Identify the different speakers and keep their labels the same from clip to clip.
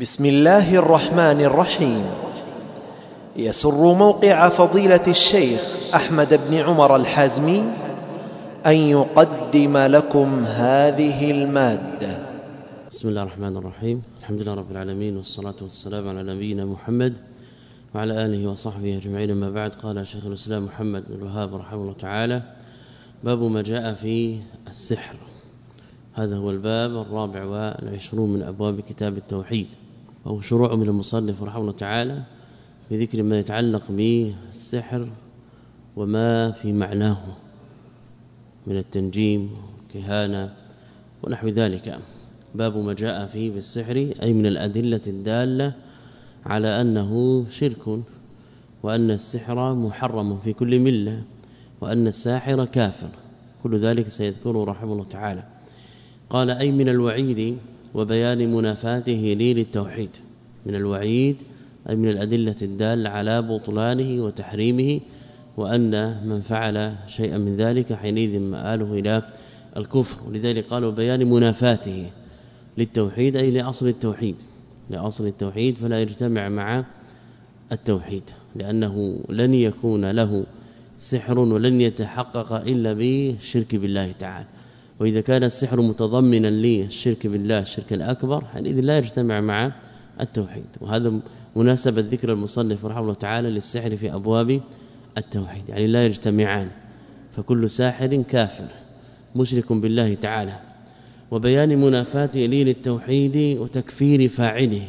Speaker 1: بسم الله الرحمن الرحيم. يسر موقع فضيلة الشيخ أحمد بن عمر الحازمي أن يقدم لكم هذه المادة.
Speaker 2: بسم الله الرحمن الرحيم. الحمد لله رب العالمين والصلاة والسلام على نبينا محمد وعلى آله وصحبه أجمعين. ما بعد قال شيخ الإسلام محمد بن الوهاب رحمه الله تعالى باب ما جاء في السحر. هذا هو الباب الرابع والعشرون من أبواب كتاب التوحيد. وهو شروع من المصنف رحمه الله تعالى في ذكر ما يتعلق بالسحر وما في معناه من التنجيم والكهانة ونحو ذلك. باب ما جاء فيه بالسحر أي من الأدلة الدالة على أنه شرك وأن السحر محرم في كل ملة وأن الساحر كافر. كل ذلك سيذكره رحمه الله تعالى. قال أي من الوعيد وبيان منافاته لي للتوحيد من الوعيد أي من الأدلة الدالة على بطلانه وتحريمه وأن من فعل شيئا من ذلك حينئذ مآله إلى الكفر. ولذلك قالوا بيان منافاته للتوحيد أي لأصل التوحيد. لأصل التوحيد فلا يجتمع مع التوحيد لأنه لن يكون له سحر ولن يتحقق إلا بالشرك بالله تعالى. وإذا كان السحر متضمنا للشرك بالله الشرك الأكبر حينئذ لا يجتمع مع التوحيد. وهذا مناسبة ذكر المصنف رحمه الله تعالى للسحر في أبواب التوحيد يعني لا يجتمعان. فكل ساحر كافر مشرك بالله تعالى. وبيان منافاته لي للتوحيد وتكفير فاعله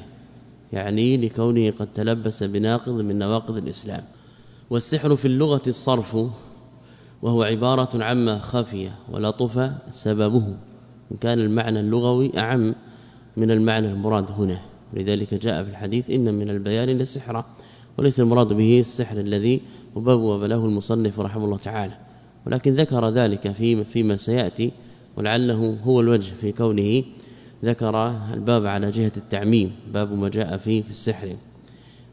Speaker 2: يعني لكونه قد تلبس بناقض من نواقض الإسلام. والسحر في اللغة الصرف وهو عبارة عما خفي ولطف سببه إن كان المعنى اللغوي أعم من المعنى المراد هنا. لذلك جاء في الحديث إن من البيان للسحر وليس المراد به السحر الذي وبوب له المصنف رحمه الله تعالى. ولكن ذكر ذلك في فيما سيأتي ولعله هو الوجه في كونه ذكر الباب على جهة التعميم باب ما جاء فيه في السحر.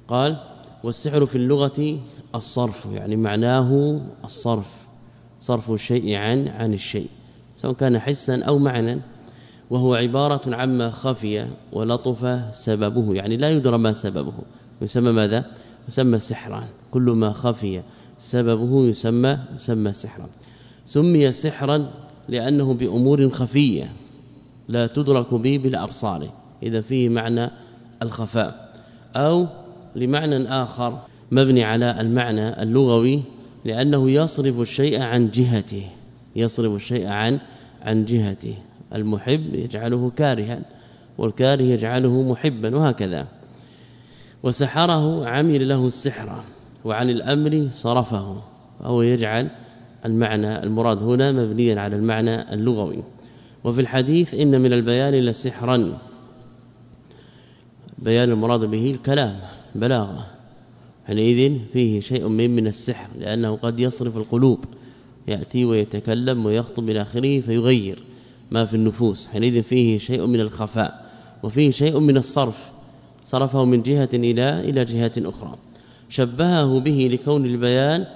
Speaker 2: قال والسحر في اللغة الصرف يعني معناه الصرف. صرف الشيء عن عن الشيء سواء كان حسا أو معنى وهو عبارة عما خفي ولطف سببه يعني لا يدرى ما سببه. يسمى ماذا؟ يسمى سحرا كل ما خفي سببه يسمى يسمى سحرا سمي سحرا لأنه بأمور خفية لا تدرك به بالأبصار إذا فيه معنى الخفاء أو لمعنى آخر مبني على المعنى اللغوي لأنه يصرف الشيء عن جهته يصرف الشيء عن عن جهته. المحب يجعله كارها والكاره يجعله محبا وهكذا. وسحره عمل له السحر وعن الأمر صرفه فهو يجعل المعنى المراد هنا مبنيا على المعنى اللغوي. وفي الحديث إن من البيان لسحرا بيان المراد به الكلام بلاغة. حينئذ فيه شيء من من السحر لأنه قد يصرف القلوب يأتي ويتكلم ويخطب إلى آخره فيغير ما في النفوس. حينئذ فيه شيء من الخفاء وفيه شيء من الصرف. صرفه من جهة إلى إلى جهة أخرى. شبهه به لكون البيان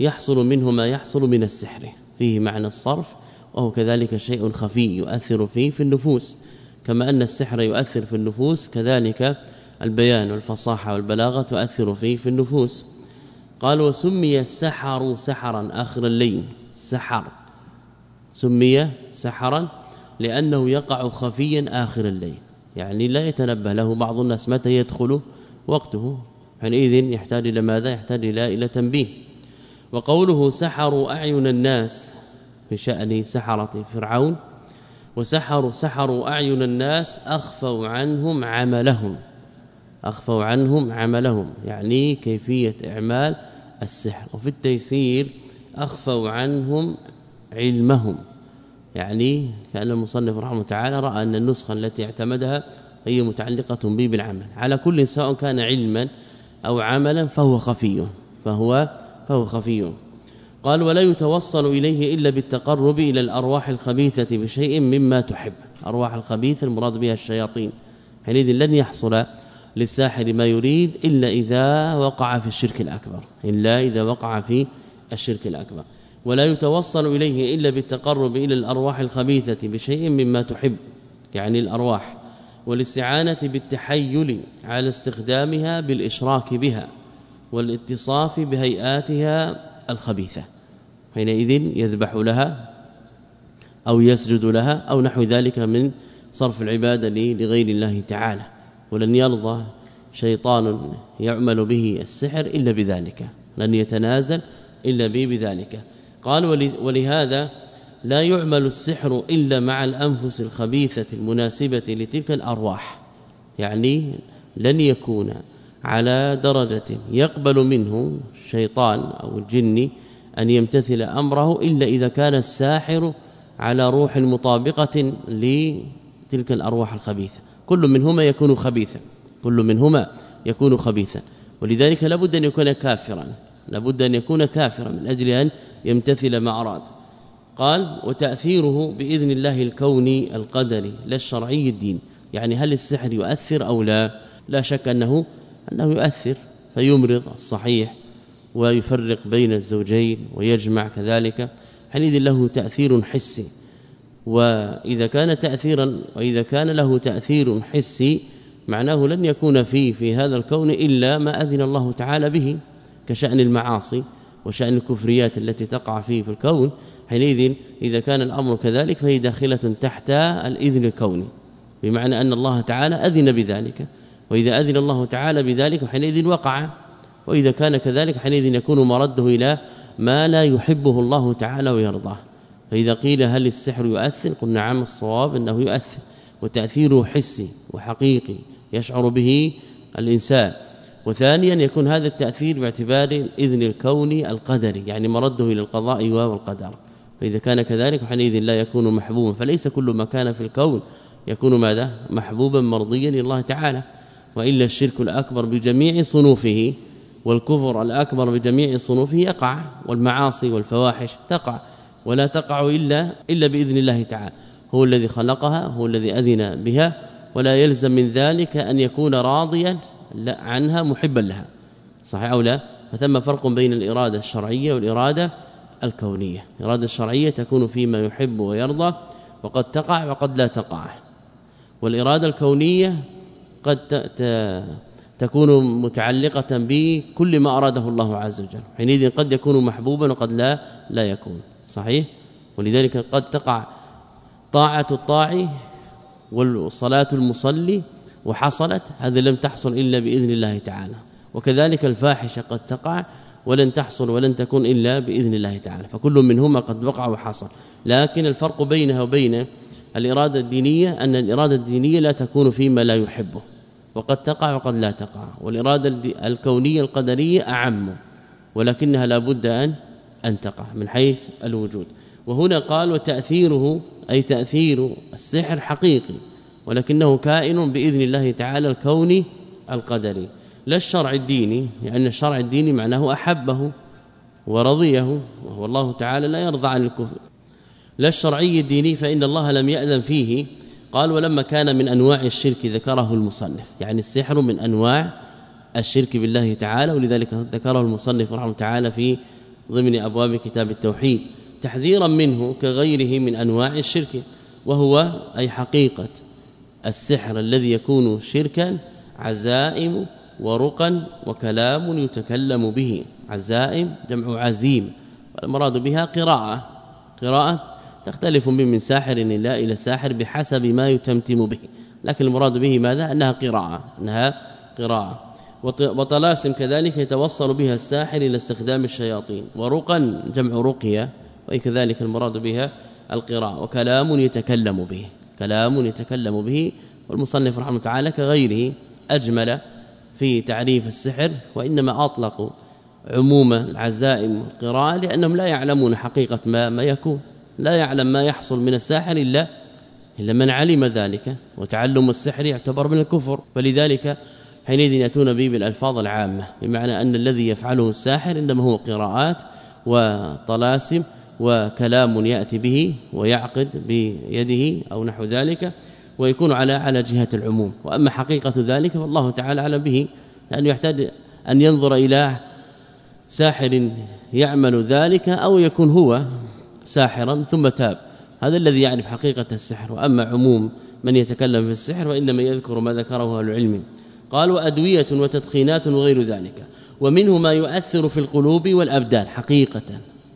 Speaker 2: يحصل منه ما يحصل من السحر. فيه معنى الصرف وهو كذلك شيء خفي يؤثر فيه في النفوس. كما أن السحر يؤثر في النفوس كذلك البيان والفصاحة والبلاغة تؤثر فيه في النفوس. قال وسمي السحر سحرا. آخر الليل سحر. سمي سحرا لأنه يقع خفيا آخر الليل. يعني لا يتنبه له بعض الناس متى يدخل وقته. حينئذ يحتاج إلى ماذا؟ يحتاج إلى إلى تنبيه. وقوله سحروا أعين الناس في شأن سحرة فرعون. وسحروا سحروا أعين الناس أخفوا عنهم عملهم. أخفوا عنهم عملهم يعني كيفية إعمال السحر. وفي التيسير أخفوا عنهم علمهم يعني كأن المصنف رحمه الله تعالى رأى أن النسخة التي اعتمدها هي متعلقة به بالعمل. على كل سواء كان علما أو عملا فهو خفي فهو فهو خفي. قال ولا يتوصل إليه إلا بالتقرب إلى الأرواح الخبيثة بشيء مما تحب. أرواح الخبيث المراد بها الشياطين حينئذ لن يحصل للساحر ما يريد إلا إذا وقع في الشرك الأكبر إلا إذا وقع في الشرك الأكبر. ولا يتوصل إليه إلا بالتقرب إلى الأرواح الخبيثة بشيء مما تحب يعني الأرواح. والاستعانة بالتحيل على استخدامها بالإشراك بها والاتصاف بهيئاتها الخبيثة حينئذ يذبح لها أو يسجد لها أو نحو ذلك من صرف العبادة لغير الله تعالى. ولن يرضى شيطان يعمل به السحر إلا بذلك لن يتنازل إلا به بذلك. قال ولهذا لا يعمل السحر إلا مع الأنفس الخبيثة المناسبة لتلك الأرواح. يعني لن يكون على درجة يقبل منه شيطان أو الجن أن يمتثل أمره إلا إذا كان الساحر على روح مطابقة لتلك الأرواح الخبيثة. كل منهما يكون خبيثا. كل منهما يكون خبيثا. ولذلك لابد أن يكون كافرا. لابد أن يكون كافرا من أجل أن يمتثل ما أراد قال وتأثيره بإذن الله الكوني القدري لا الشرعي الدين. يعني هل السحر يؤثر أو لا؟ لا شك أنه أنه يؤثر فيمرض الصحيح ويفرق بين الزوجين ويجمع كذلك. حينئذ له تأثير حسي. وإذا كان تأثيرا وإذا كان له تأثير حسي معناه لن يكون فيه في هذا الكون إلا ما أذن الله تعالى به كشأن المعاصي وشأن الكفريات التي تقع فيه في الكون. حينئذ إذا كان الأمر كذلك فهي داخلة تحت الإذن الكوني بمعنى أن الله تعالى أذن بذلك. وإذا أذن الله تعالى بذلك حينئذ وقع. وإذا كان كذلك حينئذ يكون مرده إلى ما لا يحبه الله تعالى ويرضاه. فإذا قيل هل السحر يؤثر؟ قلنا نعم الصواب أنه يؤثر وتأثيره حسي وحقيقي يشعر به الإنسان. وثانيا يكون هذا التأثير باعتبار الإذن الكوني القدري يعني مرده إلى القضاء والقدر. فإذا كان كذلك حينئذ لا يكون محبوبا فليس كل ما كان في الكون يكون ماذا؟ محبوبا مرضيا لله تعالى. وإلا الشرك الأكبر بجميع صنوفه والكفر الأكبر بجميع صنوفه يقع والمعاصي والفواحش تقع. ولا تقع إلا إلا بإذن الله تعالى. هو الذي خلقها هو الذي أذن بها ولا يلزم من ذلك أن يكون راضيا عنها محبا لها. صحيح أو لا؟ فثم فرق بين الإرادة الشرعية والإرادة الكونية. الإرادة الشرعية تكون فيما يحب ويرضى وقد تقع وقد لا تقع. والإرادة الكونية قد تكون متعلقة بكل ما أراده الله عز وجل. حينئذ قد يكون محبوبا وقد لا لا يكون. صحيح؟ ولذلك قد تقع طاعة الطاعي والصلاة المصلي وحصلت هذا لم تحصل إلا بإذن الله تعالى. وكذلك الفاحشة قد تقع ولن تحصل ولن تكون إلا بإذن الله تعالى. فكل منهما قد وقع وحصل. لكن الفرق بينها وبين الإرادة الدينية أن الإرادة الدينية لا تكون فيما لا يحبه. وقد تقع وقد لا تقع. والإرادة الكونية القدرية أعم ولكنها لا بد أن أن تقع من حيث الوجود. وهنا قال وتأثيره أي تأثير السحر حقيقي ولكنه كائن بإذن الله تعالى الكوني القدري. لا الشرع الديني لأن الشرع الديني معناه أحبه ورضيه وهو الله تعالى لا يرضى عن الكفر. لا الشرعي الديني فإن الله لم يأذن فيه. قال ولما كان من أنواع الشرك ذكره المصنف يعني السحر من أنواع الشرك بالله تعالى ولذلك ذكره المصنف رحمه تعالى في ضمن أبواب كتاب التوحيد تحذيرا منه كغيره من أنواع الشرك وهو أي حقيقة السحر الذي يكون شركا عزائم ورقا وكلام يتكلم به. عزائم جمع عزيم والمراد بها قراءة. قراءة تختلف من ساحر إلى إلى ساحر بحسب ما يتمتم به. لكن المراد به ماذا؟ أنها قراءة أنها قراءة. وطلاسم كذلك يتوصل بها الساحر إلى استخدام الشياطين ورقا جمع رقية وكذلك المراد بها القراءة وكلام يتكلم به كلام يتكلم به والمصنف رحمه تعالى كغيره أجمل في تعريف السحر وإنما أطلقوا عموم العزائم والقراءه لأنهم لا يعلمون حقيقة ما ما يكون لا يعلم ما يحصل من الساحر إلا إلا من علم ذلك وتعلم السحر يعتبر من الكفر فلذلك حينئذ يأتون به بالألفاظ العامة بمعنى أن الذي يفعله الساحر إنما هو قراءات وطلاسم وكلام يأتي به ويعقد بيده أو نحو ذلك ويكون على على جهة العموم. وأما حقيقة ذلك فالله تعالى أعلم به لأنه يحتاج أن ينظر إلى ساحر يعمل ذلك أو يكون هو ساحرا ثم تاب. هذا الذي يعرف حقيقة السحر. وأما عموم من يتكلم في السحر وانما يذكر ما ذكره العلم. قالوا أدوية وتدخينات وغير ذلك. ومنه ما يؤثر في القلوب والأبدان حقيقة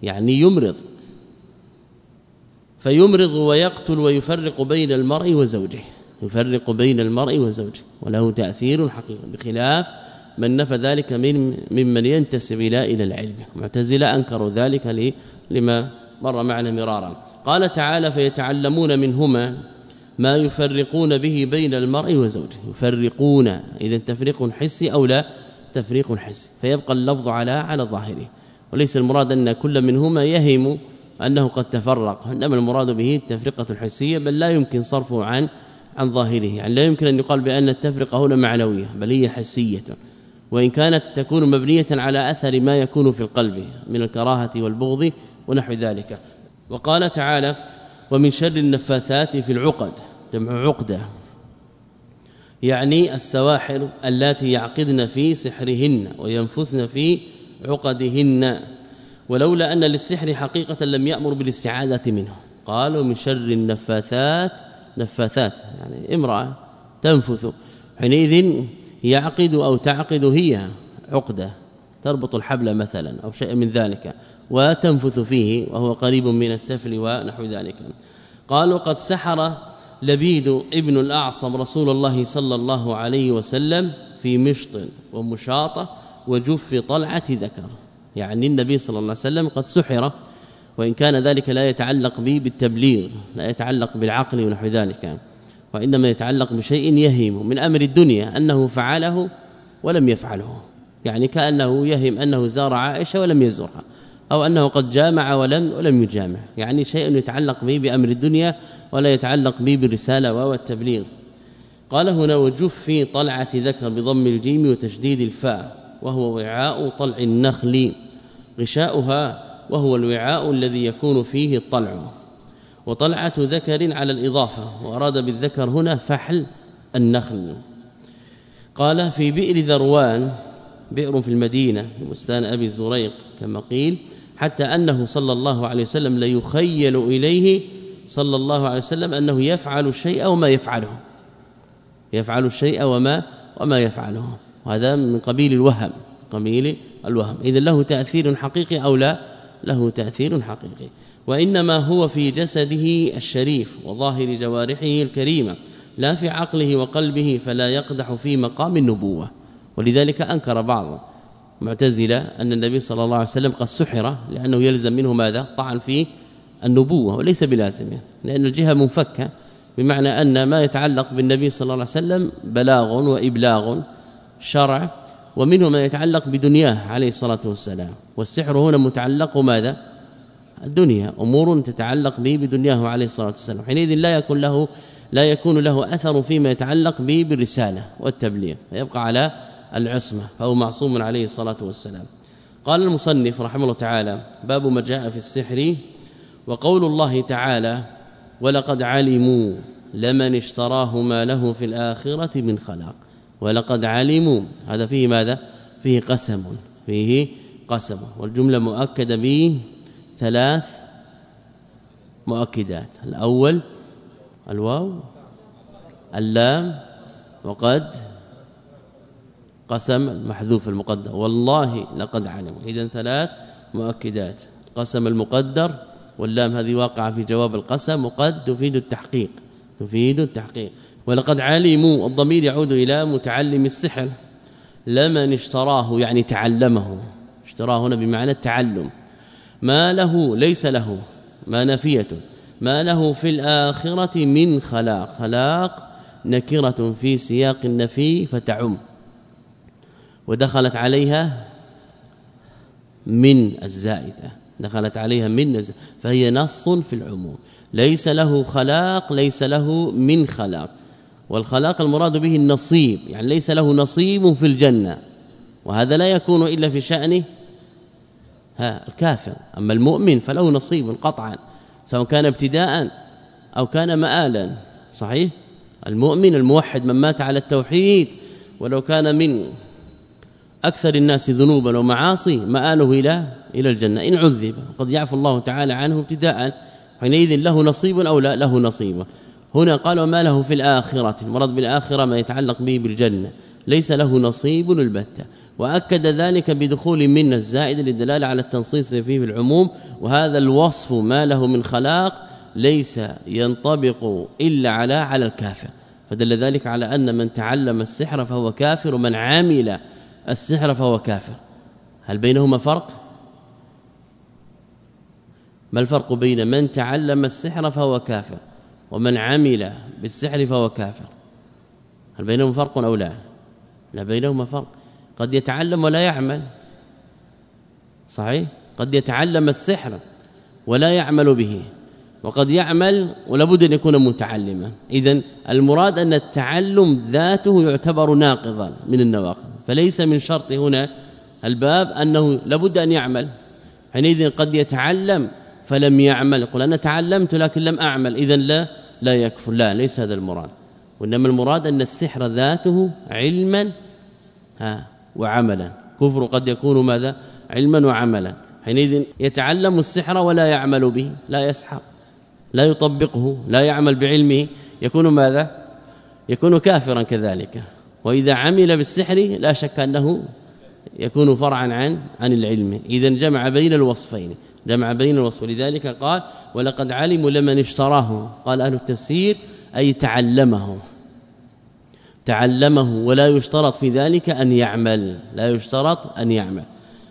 Speaker 2: يعني يمرض. فيمرض ويقتل ويفرق بين المرء وزوجه. يفرق بين المرء وزوجه وله تأثير حقيقي بخلاف من نفى ذلك من ممن ينتسب إلى إلى العلم. معتزلة أنكروا ذلك لما مر معنا مرارا. قال تعالى فيتعلمون منهما ما يفرقون به بين المرء وزوجه. يفرقون. إذا تفريق حسي أو لا تفريق حسي. فيبقى اللفظ على على ظاهره. وليس المراد أن كل منهما يهم أنه قد تفرق. إنما المراد به التفرقة الحسية بل لا يمكن صرفه عن عن ظاهره. يعني لا يمكن أن يقال بأن التفرقة هنا معنوية بل هي حسية. وإن كانت تكون مبنية على أثر ما يكون في القلب من الكراهة والبغض ونحو ذلك. وقال تعالى ومن شر النفاثات في العقد جمع عقدة. يعني السواحر اللاتي يعقدن في سحرهن وينفثن في عقدهن. ولولا أن للسحر حقيقة لم يأمر بالاستعاذة منه. قالوا من شر النفاثات نفاثات يعني امرأة تنفث. حينئذ يعقد أو تعقد هي عقدة تربط الحبل مثلا أو شيء من ذلك. وتنفث فيه وهو قريب من التفل ونحو ذلك. قالوا قد سحر لبيد ابن الأعصم رسول الله صلى الله عليه وسلم في مشط ومشاطة وجف طلعة ذكر. يعني النبي صلى الله عليه وسلم قد سحر وإن كان ذلك لا يتعلق به بالتبليغ لا يتعلق بالعقل ونحو ذلك. وإنما يتعلق بشيء يهم من أمر الدنيا أنه فعله ولم يفعله. يعني كأنه يهم أنه زار عائشة ولم يزورها أو أنه قد جامع ولم ولم يجامع. يعني شيء يتعلق به بأمر الدنيا ولا يتعلق به بالرسالة والتبليغ قال هنا وجف في طلعة ذكر بضم الجيم وتشديد الفاء وهو وعاء طلع النخل. غشاؤها وهو الوعاء الذي يكون فيه الطلع. وطلعة ذكر على الإضافة وأراد بالذكر هنا فحل النخل. قال في بئر ذروان بئر في المدينة بستان أبي الزريق كما قيل حتى أنه صلى الله عليه وسلم ليخيل إليه صلى الله عليه وسلم أنه يفعل الشيء وما يفعله. يفعل الشيء وما وما يفعله. وهذا من قبيل الوهم قبيل الوهم. اذا له تأثير حقيقي أو لا؟ له تأثير حقيقي. وإنما هو في جسده الشريف وظاهر جوارحه الكريمة لا في عقله وقلبه فلا يقدح في مقام النبوة. ولذلك أنكر بعض معتزلة أن النبي صلى الله عليه وسلم قد سحر لأنه يلزم منه ماذا؟ طعن في النبوة وليس بلازم لأن الجهة منفكة بمعنى أن ما يتعلق بالنبي صلى الله عليه وسلم بلاغ وإبلاغ شرع ومنه ما يتعلق بدنياه عليه الصلاة والسلام. والسحر هنا متعلق ماذا؟ الدنيا. أمور تتعلق به بدنياه عليه الصلاة والسلام. حينئذ لا يكون له لا يكون له أثر فيما يتعلق به بالرسالة والتبليغ. فيبقى على العصمة فهو معصوم عليه الصلاة والسلام. قال المصنف رحمه الله تعالى باب ما جاء في السحر وقول الله تعالى ولقد علموا لمن اشتراه ما له في الآخرة من خلاق ولقد علموا هذا فيه ماذا؟ فيه قسم فيه قسم. والجملة مؤكدة به ثلاث مؤكدات. الأول الواو اللام وقد قسم المحذوف المقدر. والله لقد علموا. اذا ثلاث مؤكدات. قسم المقدر واللام هذه واقعة في جواب القسم وقد تفيد التحقيق. تفيد التحقيق. ولقد علموا الضمير يعود إلى متعلم السحر. لمن اشتراه يعني تعلمه. اشتراه هنا بمعنى التعلم. ما له ليس له. ما نفية. ما له في الآخرة من خلاق. خلاق نكرة في سياق النفي فتعم. ودخلت عليها من الزائدة. دخلت عليها من فهي نص في العموم. ليس له خلاق ليس له من خلاق. والخلاق المراد به النصيب يعني ليس له نصيب في الجنة. وهذا لا يكون إلا في شأنه ها الكافر. أما المؤمن فله نصيب قطعا سواء كان ابتداء أو كان مآلا. صحيح؟ المؤمن الموحد من مات على التوحيد ولو كان من أكثر الناس ذنوبا ومعاصي مآله إلى إلى الجنة. إن عذب قد يعفو الله تعالى عنه ابتداء حينئذ له نصيب أو لا له نصيب. هنا قال وما له في الآخرة المراد بالآخرة ما يتعلق به بالجنة. ليس له نصيب البتة. وأكد ذلك بدخول من الزائد للدلالة على التنصيص فيه في العموم. وهذا الوصف ما له من خلاق ليس ينطبق إلا على على الكافر. فدل ذلك على أن من تعلم السحر فهو كافر ومن عمل السحر فهو كافر. هل بينهما فرق؟ ما الفرق بين من تعلم السحر فهو كافر ومن عمل بالسحر فهو كافر؟ هل بينهما فرق أو لا؟ لا بينهما فرق. قد يتعلم ولا يعمل. صحيح؟ قد يتعلم السحر ولا يعمل به. وقد يعمل ولابد أن يكون متعلما. اذا المراد أن التعلم ذاته يعتبر ناقضا من النواقض. فليس من شرط هنا الباب أنه لابد أن يعمل. حينئذ قد يتعلم فلم يعمل. يقول أنا تعلمت لكن لم أعمل. اذا لا لا يكفر. لا ليس هذا المراد. وإنما المراد أن السحر ذاته علما ها وعملا. كفر قد يكون ماذا؟ علما وعملا. حينئذ يتعلم السحر ولا يعمل به. لا يسحر. لا يطبقه. لا يعمل بعلمه. يكون ماذا؟ يكون كافرا كذلك. وإذا عمل بالسحر لا شك أنه يكون فرعا عن عن العلم. اذا جمع بين الوصفين. جمع بين الوصف. لذلك قال ولقد علموا لمن اشتراه. قال أهل التفسير أي تعلمه. تعلمه. ولا يشترط في ذلك أن يعمل. لا يشترط أن يعمل.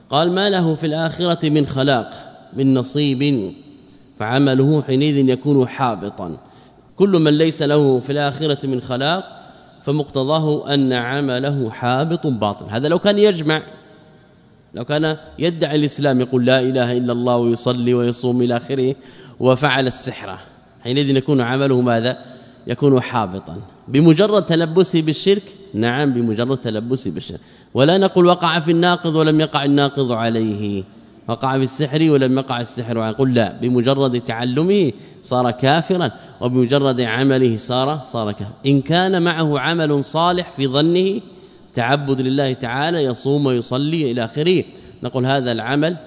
Speaker 2: قال ما له في الآخرة من خلاق من نصيب. فعمله حينئذ يكون حابطا. كل من ليس له في الآخرة من خلاق فمقتضاه أن عمله حابط باطل. هذا لو كان يجمع لو كان يدعي الإسلام يقول لا إله إلا الله ويصلي ويصوم إلى آخره وفعل السحرة حينئذ يكون عمله ماذا؟ يكون حابطا. بمجرد تلبسه بالشرك؟ نعم بمجرد تلبسه بالشرك. ولا نقول وقع في الناقض ولم يقع الناقض عليه. وقع في السحر ولم يقع السحر. قل لا بمجرد تعلمه صار كافرا وبمجرد عمله صار صار كافرا. إن كان معه عمل صالح في ظنه تعبد لله تعالى يصوم ويصلي إلى آخره نقول هذا العمل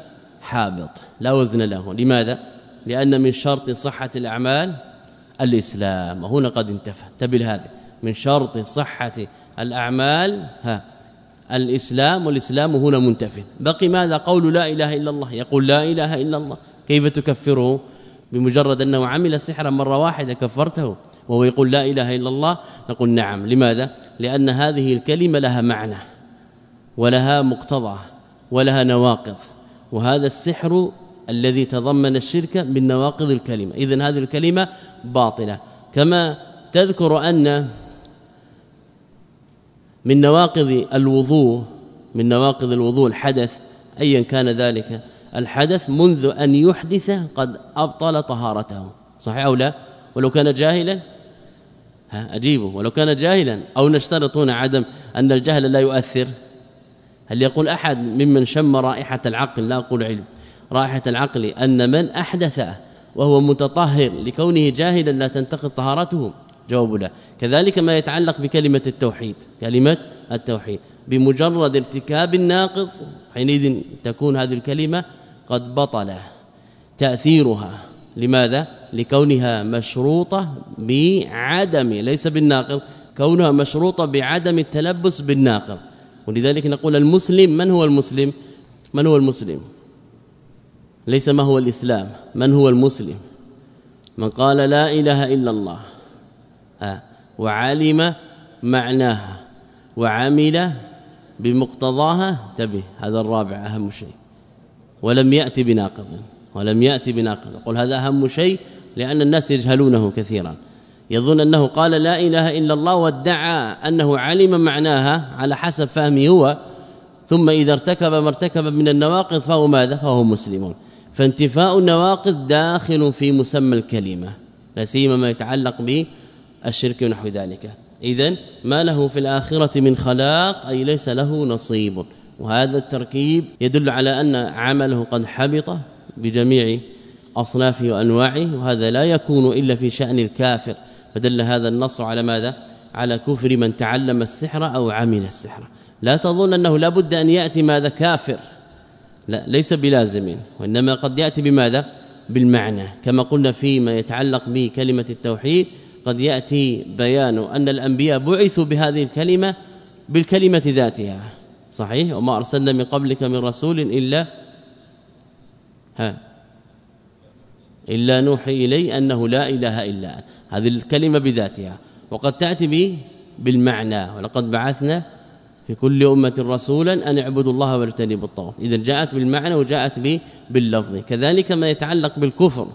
Speaker 2: حابط لا وزن له. لماذا؟ لأن من شرط صحة الأعمال الإسلام. وهنا قد انتفى. انتبه هذا من شرط صحة الأعمال ها الإسلام والإسلام هنا منتفي. بقي ماذا؟ قول لا إله إلا الله. يقول لا إله إلا الله. كيف تكفره؟ بمجرد أنه عمل سحرا مرة واحدة كفرته وهو يقول لا إله إلا الله. نقول نعم. لماذا؟ لأن هذه الكلمة لها معنى ولها مقتضى ولها نواقض. وهذا السحر الذي تضمن الشرك من نواقض الكلمة. اذا هذه الكلمة باطلة. كما تذكر أن من نواقض الوضوء من نواقض الوضوء الحدث ايا كان ذلك. الحدث منذ أن يحدث قد أبطل طهارته. صحيح أو لا؟ ولو كان جاهلا؟ ها أجيبه. ولو كان جاهلا أو نشترط هنا عدم أن الجهل لا يؤثر. هل يقول أحد ممن شم رائحة العقل لا أقول علم رائحة العقل أن من احدث وهو متطهر لكونه جاهلا لا تنتقض طهارته؟ جواب لا كذلك ما يتعلق بكلمة التوحيد. كلمة التوحيد. بمجرد ارتكاب الناقض حينئذ تكون هذه الكلمة قد بطل تأثيرها. لماذا؟ لكونها مشروطة بعدم ليس بالناقض. كونها مشروطة بعدم التلبس بالناقض. ولذلك نقول المسلم من هو المسلم؟ من هو المسلم؟ ليس ما هو الإسلام. من هو المسلم؟ من قال لا إله إلا الله. وعلم معناها وعمل بمقتضاها تبه هذا الرابع أهم شيء. ولم يأتي بناقض ولم يأتي بناقض. يقول هذا أهم شيء لأن الناس يجهلونه كثيرا. يظن أنه قال لا إله إلا الله وادعى أنه علم معناها على حسب فهمه هو ثم إذا ارتكب ما ارتكب من النواقض فهو ماذا؟ فهو مسلمون فانتفاء النواقض داخل في مسمى الكلمة لا سيما ما يتعلق بالشرك ونحو ذلك. اذا ما له في الآخرة من خلاق أي ليس له نصيب. وهذا التركيب يدل على أن عمله قد حبط بجميع أصنافه وأنواعه وهذا لا يكون إلا في شأن الكافر. فدل هذا النص على ماذا؟ على كفر من تعلم السحر أو عمل السحر. لا تظن أنه لابد أن يأتي ماذا؟ كافر. لا ليس بلازم. وإنما قد يأتي بماذا؟ بالمعنى. كما قلنا فيما يتعلق بكلمة التوحيد قد يأتي بيان أن الأنبياء بعثوا بهذه الكلمة بالكلمة ذاتها. صحيح؟ وما أرسلنا من قبلك من رسول الا ها. إلا نوحي إلي أنه لا إله إلا هذه الكلمة بذاتها. وقد تأتي به بالمعنى. ولقد بعثنا في كل أمة رسولا أن اعبدوا الله واجتنبوا الطاغوت. اذا جاءت بالمعنى وجاءت به باللفظ. كذلك ما يتعلق بالكفر.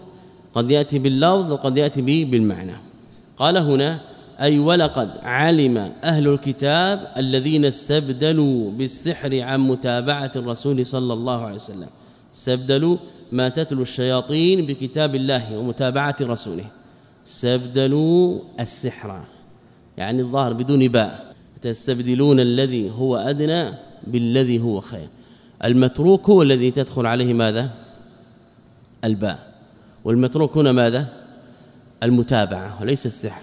Speaker 2: قد يأتي باللفظ وقد يأتي به بالمعنى. قال هنا أي ولقد علم أهل الكتاب الذين استبدلوا بالسحر عن متابعة الرسول صلى الله عليه وسلم. استبدلوا ما تتلو الشياطين بكتاب الله ومتابعة رسوله. استبدلوا السحر يعني الظاهر بدون باء. تستبدلون الذي هو أدنى بالذي هو خير. المتروك هو الذي تدخل عليه ماذا؟ الباء. والمتروك هنا ماذا؟ المتابعة وليس السحر.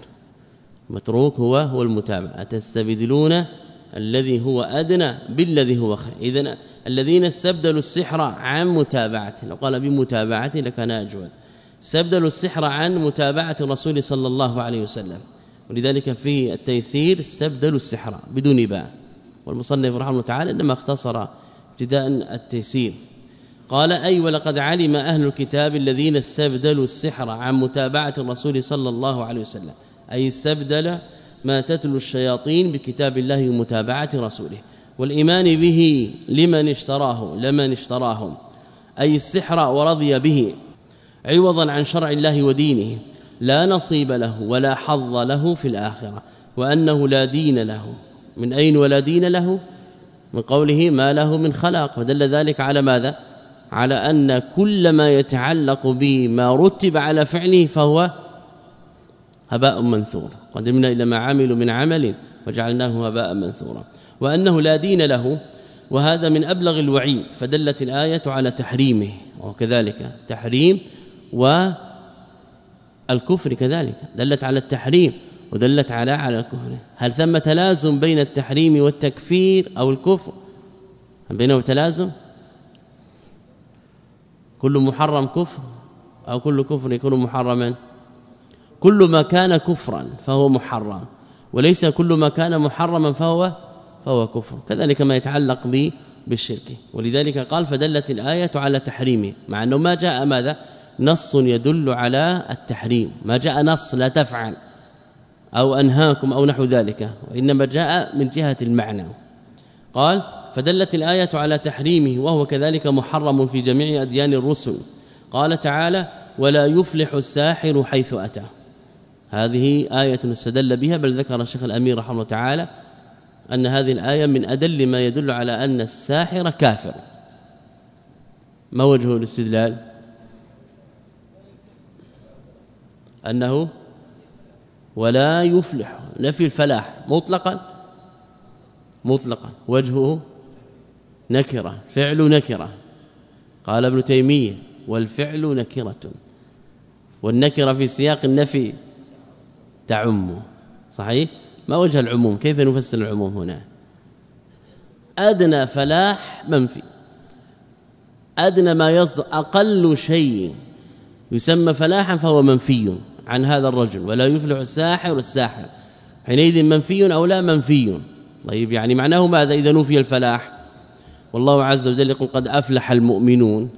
Speaker 2: متروك هو هو المتابعة. تستبدلون الذي هو أدنى بالذي هو خير. اذا الذين استبدلوا السحر عن متابعته لو قال بمتابعته لكان أجود. استبدلوا السحر عن متابعة الرسول صلى الله عليه وسلم. ولذلك في التيسير استبدلوا السحر بدون باء. والمصنف رحمه الله تعالى إنما اختصر ابتداء التيسير. قال أي ولقد علم أهل الكتاب الذين استبدلوا السحر عن متابعة الرسول صلى الله عليه وسلم أي استبدل ما تتلو الشياطين بكتاب الله ومتابعة رسوله. والإيمان به لمن اشتراه لمن اشتراه أي السحر ورضي به عوضا عن شرع الله ودينه لا نصيب له ولا حظ له في الآخرة وأنه لا دين له. من أين ولا دين له؟ من قوله ما له من خلاق ودل ذلك على ماذا؟ على أن كل ما يتعلق بما رتب على فعله فهو هباء منثور قدمنا إلى ما عملوا من عمل وجعلناه هباء منثورا. وأنه لا دين له وهذا من أبلغ الوعيد فدلت الآية على تحريمه وكذلك تحريم والكفر كذلك. دلت على التحريم ودلت على على الكفر. هل ثم تلازم بين التحريم والتكفير أو الكفر؟ بينه تلازم؟ كل محرم كفر أو كل كفر يكون محرما. كل ما كان كفرا فهو محرم وليس كل ما كان محرما فهو فهو كفر. كذلك ما يتعلق به بالشرك. ولذلك قال فدلت الآية على تحريمه مع أنه ما جاء ماذا؟ نص يدل على التحريم. ما جاء نص لا تفعل أو أنهاكم أو نحو ذلك وإنما جاء من جهة المعنى. قال فدلت الآية على تحريمه وهو كذلك محرم في جميع أديان الرسل. قال تعالى ولا يفلح الساحر حيث أتى. هذه آية استدل بها بل ذكر الشيخ الأمير رحمه الله تعالى أن هذه الآية من أدل ما يدل على أن الساحر كافر. ما وجه الاستدلال؟ أنه ولا يفلح نفي الفلاح مطلقا؟ مطلقا. وجهه نكرة فعل نكرة. قال ابن تيمية والفعل نكرة. والنكرة في سياق النفي تعم. صحيح؟ ما وجه العموم؟ كيف نفسر العموم هنا؟ أدنى فلاح منفي. أدنى ما يصدر أقل شيء يسمى فلاحا فهو منفي عن هذا الرجل ولا يفلح الساحر والساحر حينئذ منفي أو لا منفي؟ طيب يعني معناه ماذا إذا نفي الفلاح؟ والله عز وجل يقول قد أفلح المؤمنون.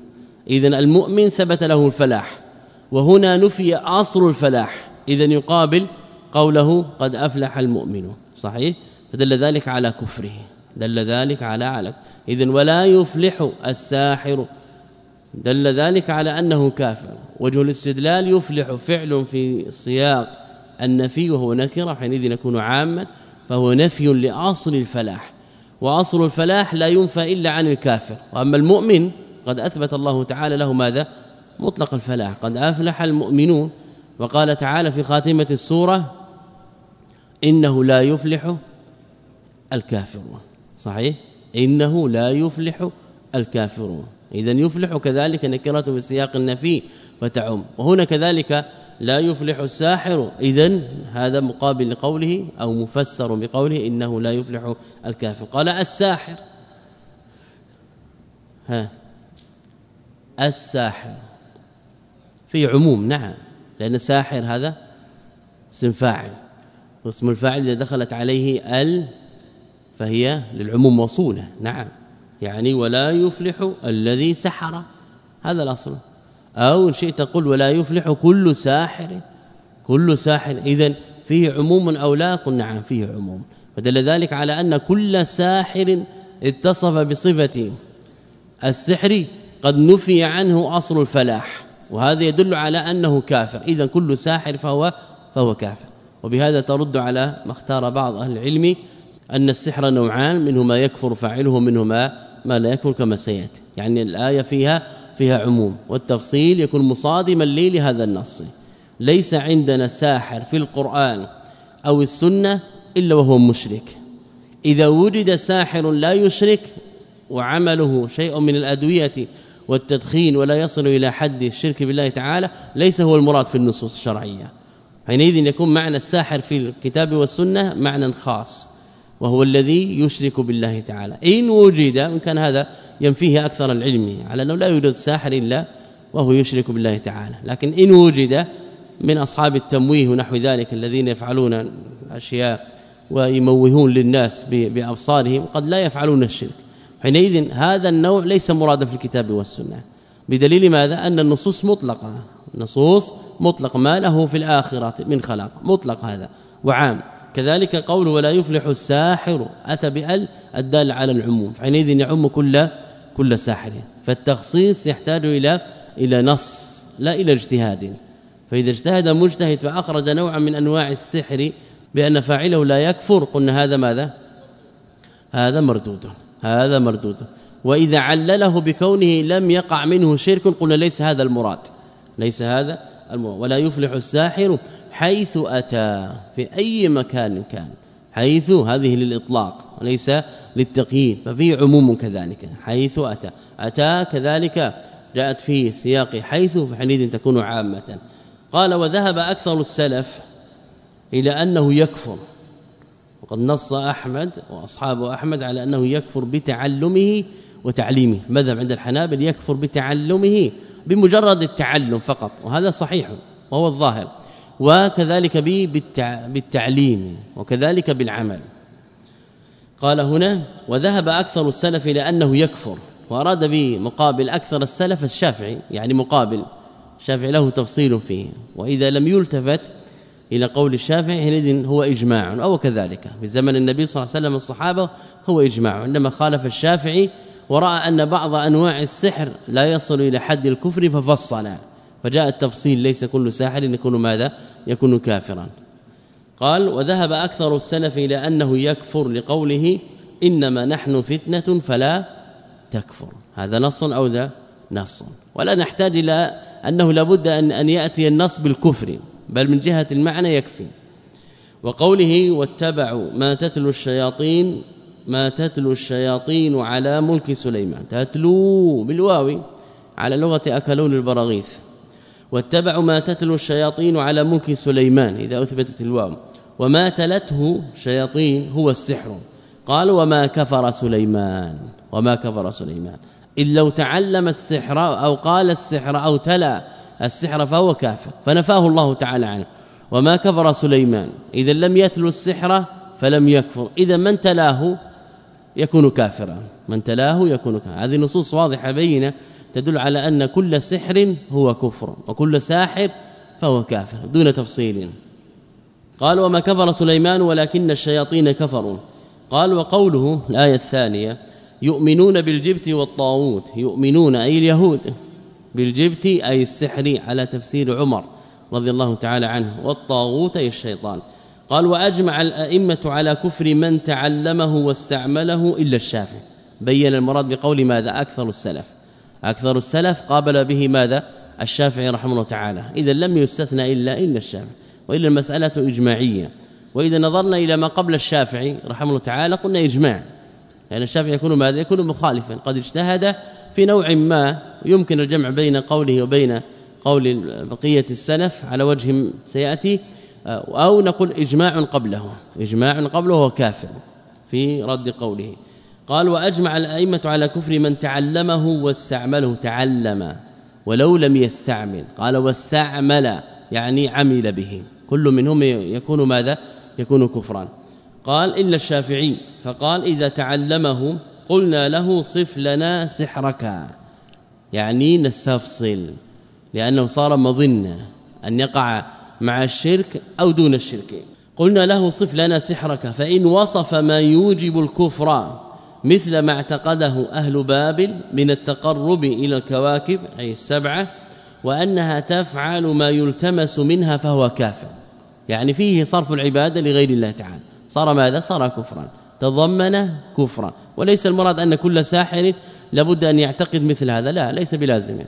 Speaker 2: اذا المؤمن ثبت له الفلاح وهنا نفي اصل الفلاح. اذا يقابل قوله قد أفلح المؤمنون. صحيح؟ فدل ذلك على كفره دل ذلك على على اذا ولا يفلح الساحر دل ذلك على أنه كافر. وجه الاستدلال يفلح فعل في سياق النفي وهو نكرة حينئذ يكون عاما فهو نفي لاصل الفلاح. وأصل الفلاح لا ينفى إلا عن الكافر. وأما المؤمن قد أثبت الله تعالى له ماذا؟ مطلق الفلاح. قد أفلح المؤمنون. وقال تعالى في خاتمة السورة إنه لا يفلح الكافرون. صحيح؟ إنه لا يفلح الكافرون. اذا يفلح كذلك نكرة في سياق النفي وتعم وهنا كذلك لا يفلح الساحر. اذا هذا مقابل لقوله أو مفسر بقوله إنه لا يفلح الكافر. قال الساحر. ها. الساحر. في عموم نعم. لأن الساحر هذا اسم فاعل. واسم الفاعل إذا دخلت عليه ال فهي للعموم موصولة. نعم. يعني ولا يفلح الذي سحر. هذا الأصل. أو إن شئت تقول ولا يفلح كل ساحر. كل ساحر. اذا فيه عموم أو لا؟ قل نعم فيه عموم. فدل ذلك على أن كل ساحر اتصف بصفة السحر قد نفي عنه أصل الفلاح. وهذا يدل على أنه كافر. اذا كل ساحر فهو فهو كافر. وبهذا ترد على ما اختار بعض أهل العلم أن السحر نوعان منه ما يكفر فاعله ومنه ما ما لا يكفر كما سيأتي. يعني الآية فيها فيها عموم والتفصيل يكون مصادما لي لهذا النص. ليس عندنا ساحر في القرآن أو السنة إلا وهو مشرك. إذا وجد ساحر لا يشرك وعمله شيء من الأدوية والتدخين ولا يصل إلى حد الشرك بالله تعالى ليس هو المراد في النصوص الشرعية. حينئذ يكون معنى الساحر في الكتاب والسنة معنى خاص وهو الذي يشرك بالله تعالى. إن وجد إن كان هذا ينفيه أكثر العلم. على أنه لا يوجد ساحر إلا وهو يشرك بالله تعالى. لكن إن وجد من أصحاب التمويه ونحو ذلك الذين يفعلون أشياء ويموهون للناس بأبصارهم قد لا يفعلون الشرك. حينئذ هذا النوع ليس مرادا في الكتاب والسنة. بدليل ماذا؟ أن النصوص مطلقة. نصوص مطلق ما له في الآخرة من خلاق. مطلق هذا وعام. كذلك قول ولا يفلح الساحر أتى بأل الدال على العموم. حينئذ يعم كل كل ساحر. فالتخصيص يحتاج إلى إلى نص لا إلى اجتهاد. فإذا اجتهد مجتهد فأخرج نوعا من أنواع السحر بأن فاعله لا يكفر. قلنا هذا ماذا؟ هذا مردود. هذا مردود. وإذا علله بكونه لم يقع منه شرك قلنا ليس هذا المراد. ليس هذا المراد. ولا يفلح الساحر حيث أتى في أي مكان كان حيث هذه للإطلاق وليس للتقييد ففي عموم كذلك حيث أتى. أتى كذلك جاءت في سياق حيث فحينئذ تكون عامة. قال وذهب أكثر السلف إلى أنه يكفر. وقد نص أحمد وأصحاب أحمد على أنه يكفر بتعلمه وتعليمه. مذهب عند الحنابل يكفر بتعلمه بمجرد التعلم فقط وهذا صحيح وهو الظاهر. وكذلك بالتعليم وكذلك بالعمل. قال هنا وذهب أكثر السلف إلى انه يكفر وأراد به مقابل أكثر السلف الشافعي يعني مقابل الشافعي له تفصيل فيه. وإذا لم يلتفت إلى قول الشافعي حينئذ هو إجماع أو كذلك. في زمن النبي صلى الله عليه وسلم الصحابة هو إجماع عندما خالف الشافعي ورأى أن بعض أنواع السحر لا يصل إلى حد الكفر ففصل. فجاء التفصيل ليس كل ساحر يكون ماذا؟ يكون كافرا. قال وذهب أكثر السلف إلى أنه يكفر لقوله إنما نحن فتنة فلا تكفر. هذا نص أو ذا نص؟ ولا نحتاج إلى أنه لابد أن, أن يأتي النص بالكفر بل من جهة المعنى يكفي. وقوله واتبعوا ما تتلو الشياطين ما تتلو الشياطين على ملك سليمان. تتلو بالواو على لغة أكلون البراغيث. واتبعوا ما تتلو الشياطين على ملك سليمان إذا أثبتت الواو. وما تلته شياطين هو السحر. قال وما كفر سليمان وما كفر سليمان. إن لو تعلم السحر أو قال السحر أو تلا السحر فهو كافر. فنفاه الله تعالى عنه. وما كفر سليمان إذا لم يتلو السحر فلم يكفر. إذا من تلاه يكون كافرا. من تلاه يكون كافرا. هذه نصوص واضحة بينة. تدل على أن كل سحر هو كفر وكل ساحر فهو كافر دون تفصيل. قال وما كفر سليمان ولكن الشياطين كفروا. قال وقوله الآية الثانية يؤمنون بالجبت والطاغوت يؤمنون أي اليهود بالجبت أي السحر على تفسير عمر رضي الله تعالى عنه والطاغوت أي الشيطان قال وأجمع الأئمة على كفر من تعلمه واستعمله إلا الشافعي. بين المراد بقول ماذا أكثر السلف؟ أكثر السلف قابل به ماذا؟ الشافعي رحمه الله تعالى. إذا لم يستثنى إلا إلا الشافعي وإلا المسألة إجماعية. وإذا نظرنا إلى ما قبل الشافعي رحمه الله تعالى قلنا إجماع. لأن يعني الشافعي يكون ماذا؟ يكون مخالفا. قد اجتهد في نوع ما يمكن الجمع بين قوله وبين قول بقية السلف على وجه سيأتي أو نقول إجماع قبله. إجماع قبله هو كافر في رد قوله. قال وأجمع الأئمة على كفر من تعلمه واستعمله تعلم ولو لم يستعمل. قال واستعمل يعني عمل به. كل منهم يكون ماذا؟ يكون كفرا. قال إلا الشافعي. فقال إذا تعلمه قلنا له صف لنا سحرك. يعني نستفصل لأنه صار مظنة أن يقع مع الشرك أو دون الشرك. قلنا له صف لنا سحرك فإن وصف ما يوجب الكفر مثل ما اعتقده أهل بابل من التقرب إلى الكواكب أي السبعة وأنها تفعل ما يلتمس منها فهو كافر. يعني فيه صرف العبادة لغير الله تعالى. صار ماذا؟ صار كفرا. تضمن كفرا. وليس المراد أن كل ساحر لابد أن يعتقد مثل هذا. لا ليس بلازم.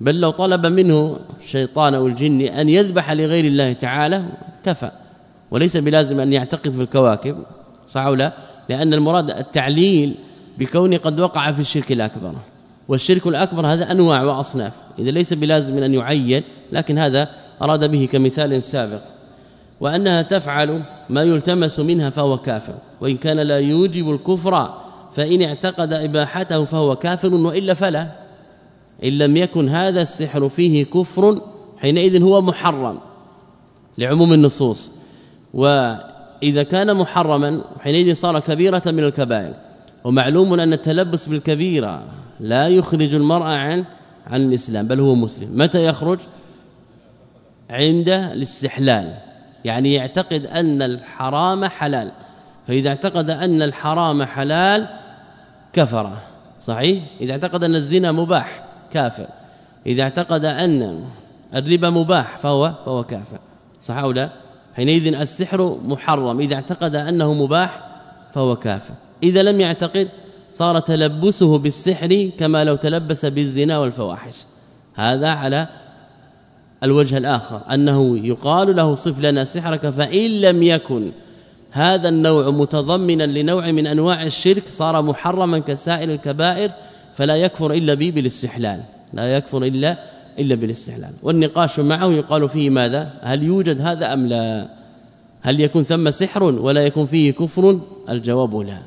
Speaker 2: بل لو طلب منه الشيطان أو الجن أن يذبح لغير الله تعالى كفى. وليس بلازم أن يعتقد في الكواكب. صح لا؟ لأن المراد التعليل بكونه قد وقع في الشرك الأكبر. والشرك الأكبر هذا أنواع وأصناف. إذا ليس بلازم أن يعين لكن هذا أراد به كمثال سابق. وأنها تفعل ما يلتمس منها فهو كافر. وإن كان لا يوجب الكفر فإن اعتقد إباحته فهو كافر وإلا فلا. إن لم يكن هذا السحر فيه كفر حينئذ هو محرم لعموم النصوص. وإذا كان محرما حينئذ صار كبيرة من الكبائر. ومعلوم أن التلبس بالكبيرة لا يخرج المرء عن عن الإسلام بل هو مسلم. متى يخرج؟ عند الاستحلال. يعني يعتقد أن الحرام حلال. فإذا اعتقد أن الحرام حلال كفر. صحيح؟ إذا اعتقد أن الزنا مباح كافر. إذا اعتقد أن الربا مباح فهو فهو كافر. صح أو لا؟ حينئذ السحر محرم إذا اعتقد أنه مباح فهو كافر. إذا لم يعتقد صار تلبسه بالسحر كما لو تلبس بالزنا والفواحش. هذا على الوجه الآخر أنه يقال له صف لنا سحرك فإن لم يكن. هذا النوع متضمنا لنوع من أنواع الشرك صار محرما كسائر الكبائر فلا يكفر إلا به بالإستحلال. لا يكفر إلا إلا بالاستحلال. والنقاش معه يقال فيه ماذا؟ هل يوجد هذا أم لا؟ هل يكون ثم سحر ولا يكون فيه كفر؟ الجواب لا.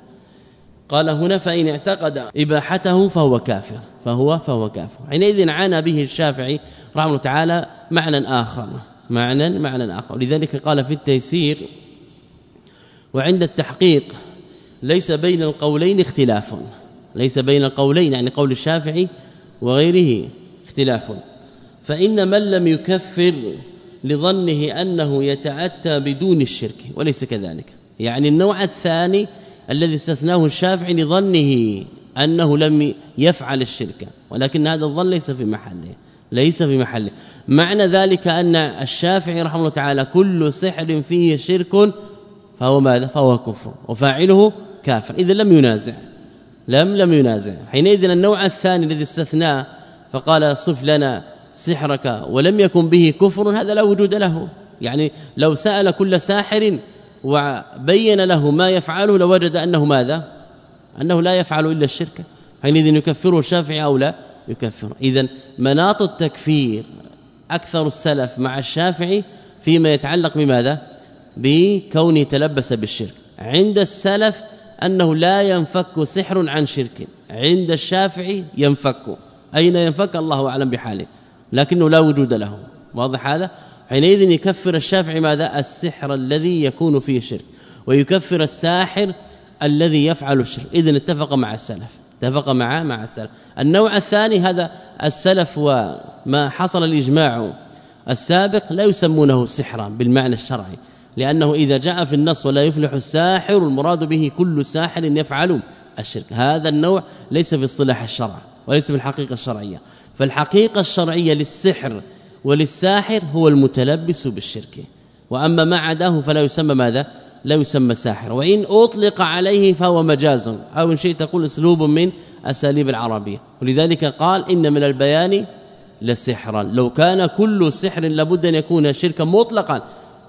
Speaker 2: قال هنا فإن اعتقد إباحته فهو كافر. فهو فهو كافر. حينئذ عانى به الشافعي رحمه الله تعالى معنى آخر. معنى معنى آخر. لذلك قال في التيسير وعند التحقيق ليس بين القولين اختلاف. ليس بين القولين يعني قول الشافعي وغيره اختلاف. فإن من لم يكفر لظنه أنه يتأتى بدون الشرك وليس كذلك. يعني النوع الثاني الذي استثناه الشافعي لظنه أنه لم يفعل الشرك ولكن هذا الظن ليس في محله ليس في محله. معنى ذلك أن الشافعي رحمه الله تعالى كل سحر فيه شرك فهو ماذا؟ فهو كفر وفاعله كافر. إذا لم ينازع لم لم ينازع. حينئذ النوع الثاني الذي استثناه فقال صف لنا سحرك ولم يكن به كفر هذا لا وجود له. يعني لو سأل كل ساحر وبين له ما يفعله لوجد أنه ماذا؟ أنه لا يفعل إلا الشرك. حينئذ يكفره الشافعي أو لا؟ يكفر. اذا مناط التكفير أكثر السلف مع الشافعي فيما يتعلق بماذا؟ بكونه تلبس بالشرك. عند السلف أنه لا ينفك سحر عن شرك. عند الشافعي ينفك. أين ينفك؟ الله أعلم بحاله. لكنه لا وجود له. واضح هذا؟ حينئذ يكفر الشافعي ماذا؟ السحر الذي يكون فيه الشرك ويكفر الساحر الذي يفعل الشرك. اذا اتفق مع السلف اتفق مع مع السلف. النوع الثاني هذا السلف وما حصل الإجماع السابق لا يسمونه سحرا بالمعنى الشرعي لأنه إذا جاء في النص ولا يفلح الساحر المراد به كل ساحر يفعل الشرك. هذا النوع ليس في اصطلاح الشرع وليس في الحقيقة الشرعية. فالحقيقة الشرعية للسحر وللساحر هو المتلبس بالشرك. وأما ما عداه فلا يسمى ماذا؟ لا يسمى ساحر. وإن أطلق عليه فهو مجاز. أو إن شئت تقول أسلوب من أساليب العربية. ولذلك قال إن من البيان لسحرا. لو كان كل سحر لابد أن يكون شركا مطلقا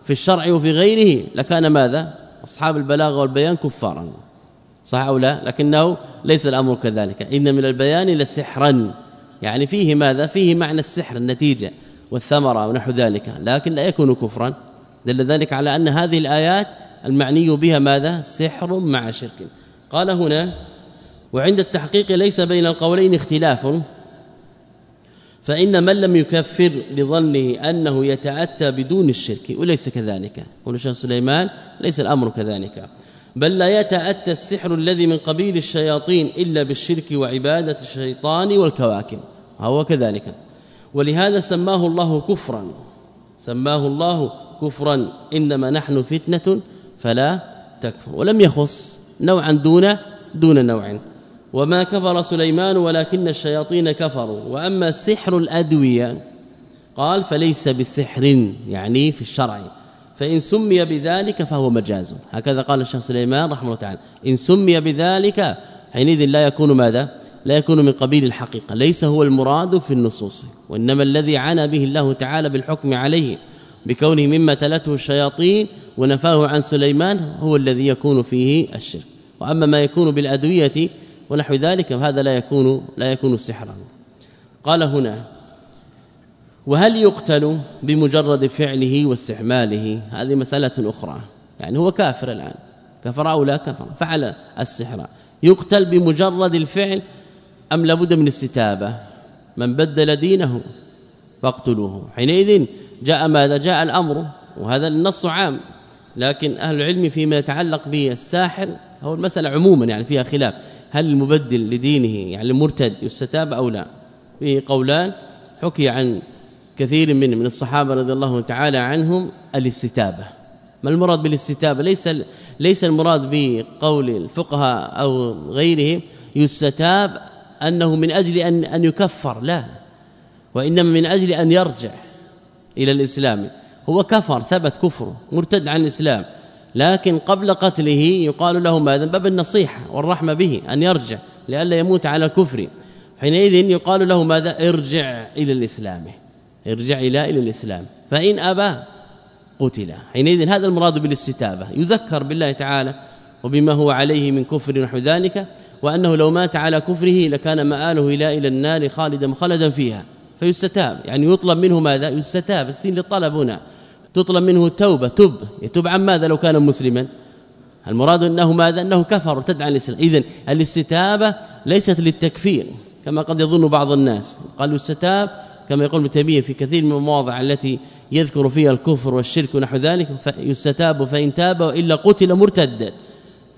Speaker 2: في الشرع وفي غيره لكان ماذا؟ أصحاب البلاغة والبيان كفارا. صح أو لا؟ لكنه ليس الأمر كذلك. إن من البيان لسحرا. يعني فيه ماذا؟ فيه معنى السحر النتيجة والثمرة ونحو ذلك لكن لا يكون كفرا. دل ذلك على أن هذه الآيات المعني بها ماذا؟ سحر مع شرك. قال هنا وعند التحقيق ليس بين القولين اختلاف. فإن من لم يكفر لظنه أنه يتأتى بدون الشرك وليس كذلك. يقول شيخ سليمان ليس الأمر كذلك. بل لا يتأتى السحر الذي من قبيل الشياطين إلا بالشرك وعبادة الشيطان والكواكب. هو كذلك. ولهذا سماه الله كفرا. سماه الله كفرا. إنما نحن فتنة فلا تكفر. ولم يخص نوعا دون دون نوع. وما كفر سليمان ولكن الشياطين كفروا. وأما السحر الأدوية قال فليس بسحر يعني في الشرع. فإن سمي بذلك فهو مجاز. هكذا قال الشيخ سليمان رحمه الله تعالى إن سمي بذلك حينئذ لا يكون ماذا؟ لا يكون من قبيل الحقيقة ليس هو المراد في النصوص وإنما الذي عانى به الله تعالى بالحكم عليه بكونه مما تلته الشياطين ونفاه عن سليمان هو الذي يكون فيه الشرك. وأما ما يكون بالأدوية ونحو ذلك فهذا لا يكون لا يكون سحرا قال هنا وهل يقتل بمجرد فعله واستعماله؟ هذه مسألة أخرى. يعني هو كافر الآن. كفر أو لا كفر. فعل السحر. يقتل بمجرد الفعل أم لابد من استتابة؟ من بدل دينه فاقتلوه. حينئذ جاء ماذا؟ جاء الأمر. وهذا النص عام. لكن أهل العلم فيما يتعلق بالساحر هو المسألة عموما يعني فيها خلاف. هل المبدل لدينه يعني المرتد يستتاب أو لا؟ فيه قولان حكي عن كثير من من الصحابة رضي الله تعالى عنهم الاستتابة. ما المراد بالاستتابة؟ ليس ليس المراد بقول الفقهاء أو غيرهم يستتاب أنه من أجل أن أن يكفر لا. وإنما من أجل أن يرجع إلى الإسلام. هو كفر ثبت كفره مرتد عن الإسلام. لكن قبل قتله يقال له ماذا باب النصيحه والرحمة به أن يرجع لئلا يموت على الكفر. حينئذ يقال له ماذا؟ ارجع إلى الإسلام. ارجع إلى إلى الإسلام. فإن أبى قتل. حينئذ هذا المراد بالاستتابة. يذكر بالله تعالى وبما هو عليه من كفر نحو ذلك وأنه لو مات على كفره لكان مآله إلى إلى النار خالدا مخلدا فيها. فيستتاب. يعني يطلب منه ماذا؟ يستتاب. السين للطلب هنا. تطلب منه التوبة. تب يتوب عن ماذا لو كان مسلما؟ المراد أنه ماذا؟ أنه كفر وارتد عن الإسلام. اذا الاستتابة ليست للتكفير كما قد يظن بعض الناس. قالوا استتاب كما يقول ابن تيمية في كثير من المواضع التي يذكر فيها الكفر والشرك ونحو ذلك فيستتاب فإن تاب وإلا قتل مرتدا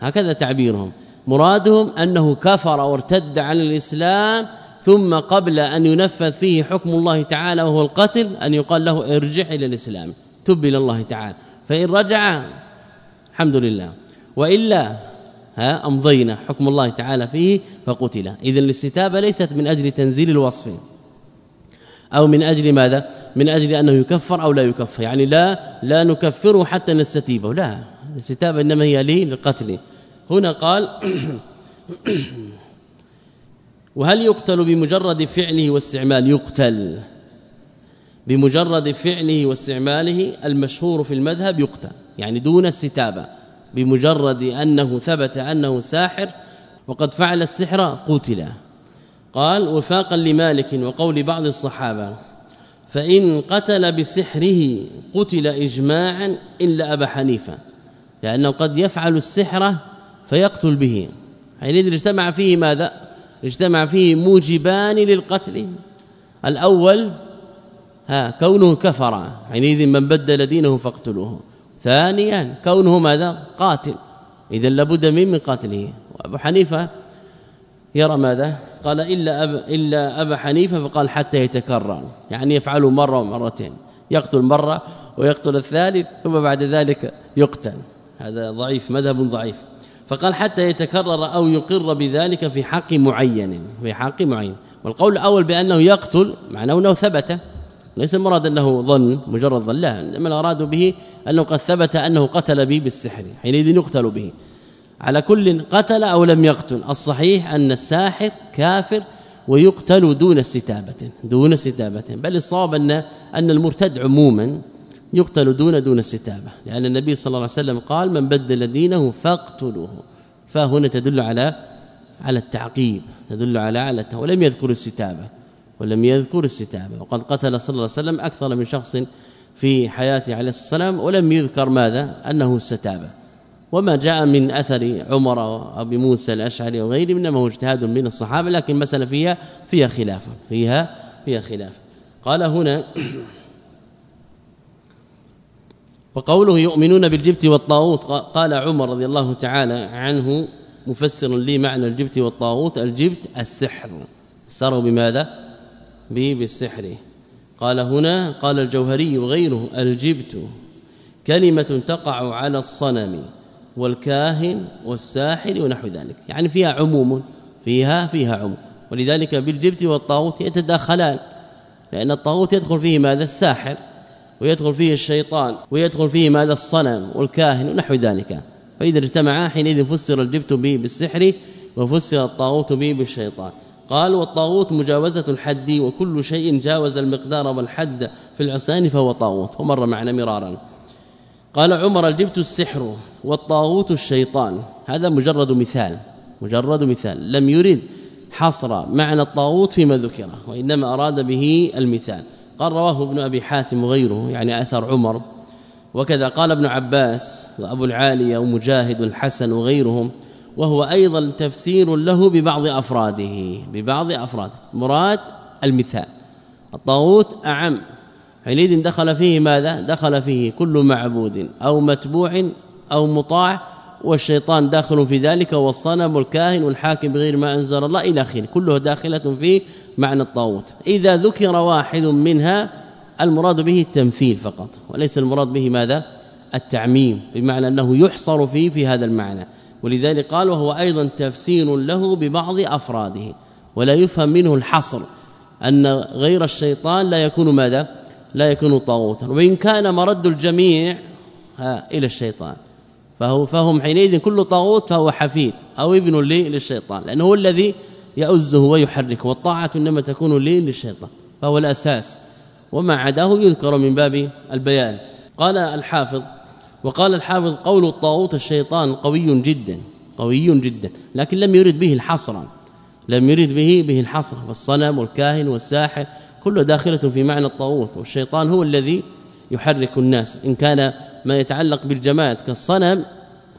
Speaker 2: هكذا تعبيرهم. مرادهم أنه كفر وارتد عن الإسلام ثم قبل أن ينفذ فيه حكم الله تعالى وهو القتل أن يقال له ارجع إلى الإسلام تب إلى الله تعالى. فإن رجع الحمد لله. وإلا ها أمضينا حكم الله تعالى فيه فقتل. اذا الاستتابة ليست من أجل تنزيل الوصف. أو من أجل ماذا؟ من أجل أنه يكفر أو لا يكفر. يعني لا لا نكفره حتى نستتيبه. لا الاستتابة إنما هي للقتل. هنا قال وهل يقتل بمجرد فعله واستعمال؟ يقتل. بمجرد فعله واستعماله المشهور في المذهب يقتل. يعني دون استتابة. بمجرد أنه ثبت أنه ساحر وقد فعل السحر قتل. قال وفاقا لمالك وقول بعض الصحابة فإن قتل بسحره قتل اجماعا إلا أبا حنيفة لأنه قد يفعل السحر فيقتل به. حينئذ اجتمع فيه ماذا؟ اجتمع فيه موجبان للقتل. الأول ها كونه كفر. حينئذ من بدل دينه فاقتلوه. ثانيا كونه ماذا؟ قاتل. اذا لابد من من قاتله. وأبو حنيفة يرى ماذا؟ قال إلا أب إلا أبا حنيفة فقال حتى يتكرر. يعني يفعل مرة ومرتين. يقتل مرة ويقتل الثالث ثم بعد ذلك يقتل. هذا ضعيف مذهب ضعيف. فقال حتى يتكرر أو يقر بذلك في حق معين في حق معين. والقول الأول بأنه يقتل معناه أنه ثبت. ليس المراد أنه ظن مجرد ظن لا. إنما الأراد به أنه قد ثبت أنه قتل به بالسحر حينئذ يقتل به. على كل قتل أو لم يقتل. الصحيح أن الساحر كافر ويقتل دون استتابة دون استتابة. بل الصواب ان أن المرتد عموما يقتل دون دون استتابة. لأن النبي صلى الله عليه وسلم قال من بدل دينه فاقتلوه. فهنا تدل على على التعقيب تدل على على ولم يذكر الاستتابه ولم يذكر استتابة. وقد قتل صلى الله عليه وسلم أكثر من شخص في حياته عليه السلام ولم يذكر ماذا؟ أنه استتاب. وما جاء من أثر عمر وابي موسى الأشعري وغيره إنما هو اجتهاد من الصحابة لكن مساله فيها فيها خلاف فيها فيها خلاف. قال هنا وقوله يؤمنون بالجبت والطاغوت قال عمر رضي الله تعالى عنه مفسر لي معنى الجبت والطاغوت الجبت السحر. سروا بماذا؟ بالسحر. قال هنا قال الجوهري وغيره الجبت كلمة تقع على الصنم. والكاهن والساحر ونحو ذلك. يعني فيها عموم فيها فيها عموم. ولذلك بالجبت والطاغوت يتداخلان لأن الطاغوت يدخل فيه ماذا؟ الساحر ويدخل فيه الشيطان ويدخل فيه ماذا؟ الصنم والكاهن ونحو ذلك. فإذا اجتمعا حينئذ فسر الجبت به بالسحر وفسر الطاغوت به بالشيطان. قال والطاغوت مجاوزة الحد وكل شيء جاوز المقدار والحد في العصيان فهو طاغوت. ومر معنا مرارا. قال عمر الجبت السحر والطاغوت الشيطان. هذا مجرد مثال مجرد مثال. لم يرد حصر معنى الطاغوت فيما ذكر وإنما أراد به المثال. قال رواه ابن أبي حاتم وغيره يعني أثر عمر. وكذا قال ابن عباس وأبو العالية ومجاهد الحسن وغيرهم وهو أيضا تفسير له ببعض أفراده ببعض أفراده. مراد المثال. الطاغوت أعم. حينئذ دخل فيه ماذا؟ دخل فيه كل معبود أو متبوع أو مطاع والشيطان داخل في ذلك والصنم والكاهن والحاكم بغير ما أنزل الله إلى آخره. كله داخلة في معنى الطاغوت. إذا ذكر واحد منها المراد به التمثيل فقط وليس المراد به ماذا؟ التعميم بمعنى أنه يحصر فيه في هذا المعنى. ولذلك قال وهو أيضا تفسير له ببعض أفراده. ولا يفهم منه الحصر أن غير الشيطان لا يكون ماذا؟ لا يكون طاغوتا. وإن كان مرد الجميع ها إلى الشيطان. فهو فهم حينئذ كل طاغوت فهو حفيد أو ابن للشيطان لأنه هو الذي يؤزه ويحركه والطاعة إنما تكون لي للشيطان فهو الأساس. وما عداه يذكر من باب البيان. قال الحافظ وقال الحافظ قول الطاغوت الشيطان قوي جدا قوي جدا لكن لم يرد به الحصر لم يرد به به الحصر والصنم والكاهن والساحر كله داخلة في معنى الطاغوت والشيطان هو الذي يحرك الناس. إن كان ما يتعلق بالجماد كالصنم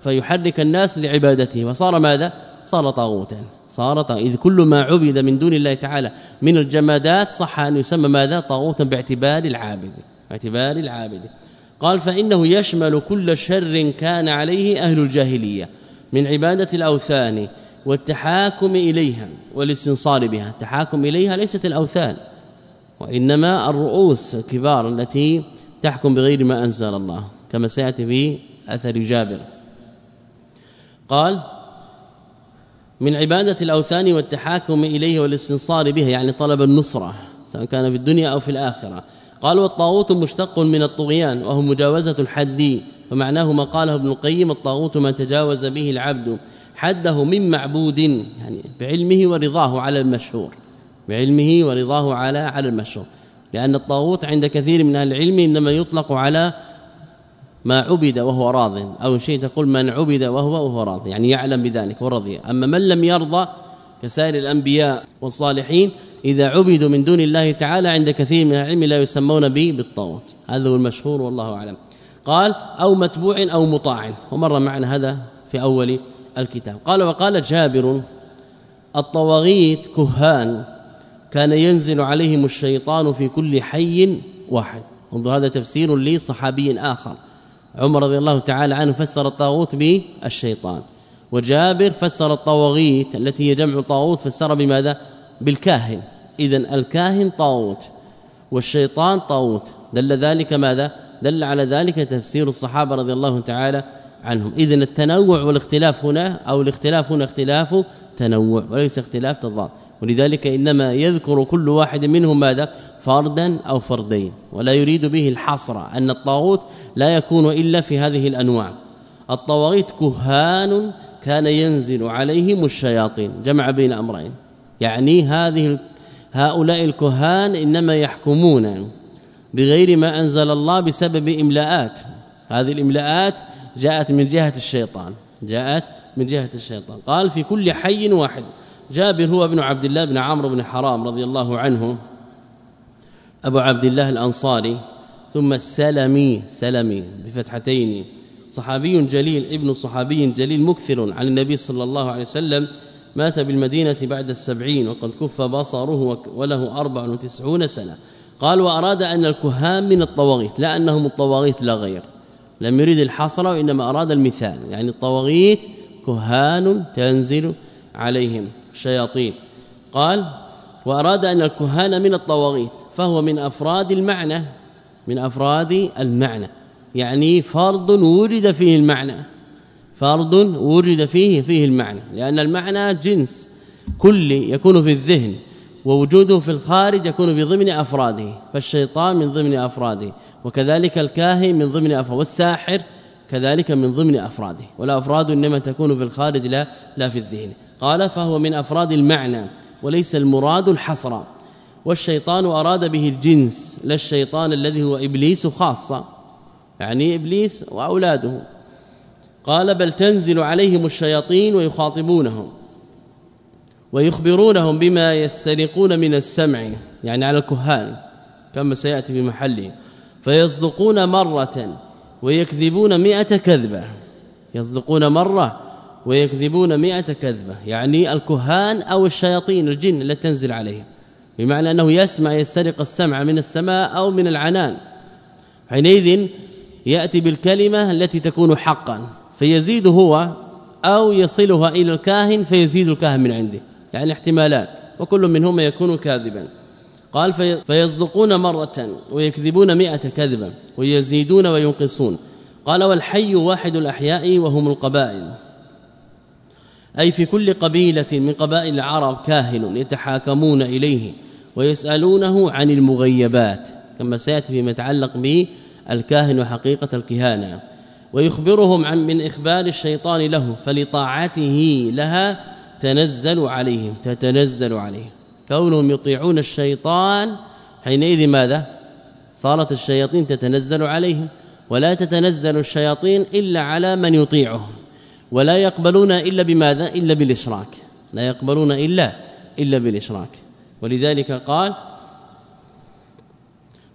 Speaker 2: فيحرك الناس لعبادته. وصار ماذا؟ صار طاغوتا. صار طاغوتا. إذ كل ما عبد من دون الله تعالى من الجمادات صح أن يسمى ماذا؟ طاغوتا باعتبار العابد. باعتبار العابد. قال فإنه يشمل كل شر كان عليه أهل الجاهلية من عبادة الأوثان والتحاكم إليها والاستنصار بها. التحاكم إليها ليست الأوثان. وإنما الرؤوس الكبار التي تحكم بغير ما أنزل الله كما سيأتي في أثر جابر. قال من عبادة الأوثان والتحاكم إليه والاستنصار به يعني طلب النصرة سواء كان في الدنيا أو في الآخرة. قال والطاغوت مشتق من الطغيان وهو مجاوزة الحد ومعناه ما قاله ابن القيم الطاغوت ما تجاوز به العبد حده من معبود يعني بعلمه ورضاه على المشهور. بعلمه ورضاه على على المشروع. لأن الطاغوت عند كثير من أهل العلم إنما يطلق على ما عبد وهو راض. أو شيء تقول من عبد وهو وهو راض. يعني يعلم بذلك ورضي. أما من لم يرضى كسائر الأنبياء والصالحين إذا عبدوا من دون الله تعالى عند كثير من العلم لا يسمون به بالطاغوت. هذا هو المشهور والله أعلم. قال أو متبوع أو مطاع. ومر معنا هذا في أول الكتاب. قال وقال جابر الطواغيت كهان. كان ينزل عليهم الشيطان في كل حي واحد. انظر هذا تفسير لصحابي آخر. عمر رضي الله تعالى عنه فسر الطاغوت بالشيطان. وجابر فسر الطواغيت التي هي جمع طاغوت فسر بماذا؟ بالكاهن. اذا الكاهن طاغوت والشيطان طاغوت. دل ذلك ماذا؟ دل على ذلك تفسير الصحابة رضي الله تعالى عنهم. اذا التنوع والاختلاف هنا أو الاختلاف هنا اختلاف تنوع وليس اختلاف تضاد. ولذلك إنما يذكر كل واحد منهم ماذا؟ فردا أو فردين ولا يريد به الحصر أن الطاغوت لا يكون إلا في هذه الأنواع. الطواغيت كهان كان ينزل عليهم الشياطين جمع بين أمرين. يعني هذه هؤلاء الكهان إنما يحكمون بغير ما أنزل الله بسبب إملاءات. هذه الإملاءات جاءت من جهة الشيطان جاءت من جهة الشيطان. قال في كل حي واحد جابر هو ابن عبد الله بن عمرو بن حرام رضي الله عنه أبو عبد الله الأنصاري ثم السلمي سلمي بفتحتين صحابي جليل ابن صحابي جليل مكثر عن النبي صلى الله عليه وسلم مات بالمدينة بعد السبعين وقد كف بصره وله أربع وتسعون سنة. قال وأراد أن الكهان من الطواغيت لا أنهم الطواغيت لا غير. لم يريد الحصر وإنما أراد المثال يعني الطواغيت كهان تنزل عليهم. شياطين. قال وأراد أن الكهان من الطواغيت فهو من أفراد المعنى من أفراد المعنى. يعني فرض ورد فيه المعنى. فرض ورد فيه فيه المعنى. لأن المعنى جنس. كلي يكون في الذهن ووجوده في الخارج يكون في ضمن أفراده. فالشيطان من ضمن أفراده وكذلك الكاهن من ضمن أفراده والساحر كذلك من ضمن أفراده. والافراد إنما تكون في الخارج لا لا في الذهن. قال فهو من أفراد المعنى وليس المراد الحصر. والشيطان أراد به الجنس لا الشيطان الذي هو إبليس خاصة يعني إبليس وأولاده. قال بل تنزل عليهم الشياطين ويخاطبونهم ويخبرونهم بما يسترقون من السمع يعني على الكهان كما سيأتي في محله. فيصدقون مرة ويكذبون مئة كذبة. يصدقون مرة ويكذبون مئة كذبة يعني الكهان أو الشياطين الجن التي تنزل عليهم. بمعنى أنه يسمع يسترق السمع من السماء أو من العنان. حينئذ يأتي بالكلمة التي تكون حقا فيزيد هو أو يصلها إلى الكاهن فيزيد الكاهن من عنده. يعني احتمالات وكل منهما يكون كاذبا. قال فيصدقون مرة ويكذبون مئة كذبا ويزيدون وينقصون. قال والحي واحد الأحياء وهم القبائل. أي في كل قبيلة من قبائل العرب كاهن يتحاكمون إليه ويسألونه عن المغيبات كما سيأتي فيما يتعلق به الكاهن وحقيقة الكهانة. ويخبرهم عن من إخبار الشيطان له فلطاعته لها تنزل عليهم تتنزل عليهم. كونهم يطيعون الشيطان حينئذ ماذا؟ صارت الشياطين تتنزل عليهم ولا تتنزل الشياطين إلا على من يطيعهم. ولا يقبلون إلا بماذا؟ إلا بالإشراك. لا يقبلون إلا إلا بالإشراك. ولذلك قال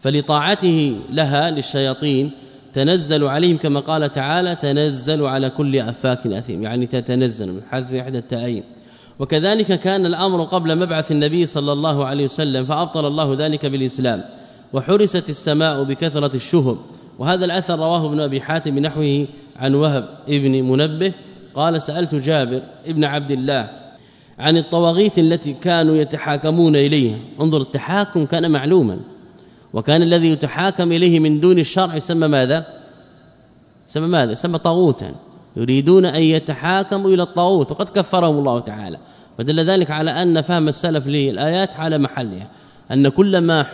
Speaker 2: فلطاعته لها للشياطين تنزل عليهم كما قال تعالى تنزل على كل أفاك أثيم. يعني تتنزل من حذف إحدى التايين وكذلك كان الأمر قبل مبعث النبي صلى الله عليه وسلم فأبطل الله ذلك بالإسلام. وحرست السماء بكثرة الشهب. وهذا الأثر رواه ابن أبي حاتم نحوه عن وهب ابن منبه قال سألت جابر ابن عبد الله عن الطواغيت التي كانوا يتحاكمون إليها. انظر التحاكم كان معلوما وكان الذي يتحاكم إليه من دون الشرع يسمى ماذا؟ يسمى ماذا؟ يسمى طاغوتا. يريدون أن يتحاكموا إلى الطاغوت وقد كفرهم الله تعالى. ودل ذلك على أن فهم السلف للآيات على محلها أن كل ما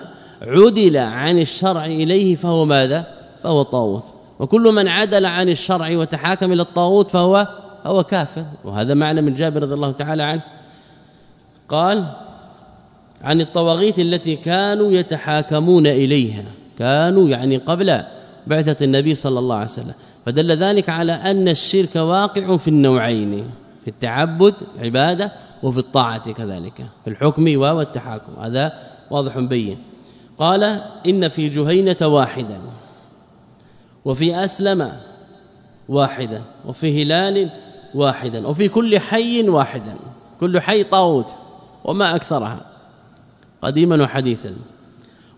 Speaker 2: عدل عن الشرع إليه فهو ماذا؟ فهو طاغوت. وكل من عدل عن الشرع وتحاكم إلى الطاغوت فهو هو كافر. وهذا معنى من جابر رضي الله تعالى عنه. قال عن الطواغيت التي كانوا يتحاكمون إليها. كانوا يعني قبل بعثة النبي صلى الله عليه وسلم. فدل ذلك على أن الشرك واقع في النوعين في التعبد عبادة وفي الطاعة كذلك في الحكم والتحاكم. هذا واضح بين. قال إن في جهينة واحدا. وفي أسلم واحدا وفي هلال واحدا وفي كل حي واحدا كل حي طاغوت وما أكثرها قديما وحديثا.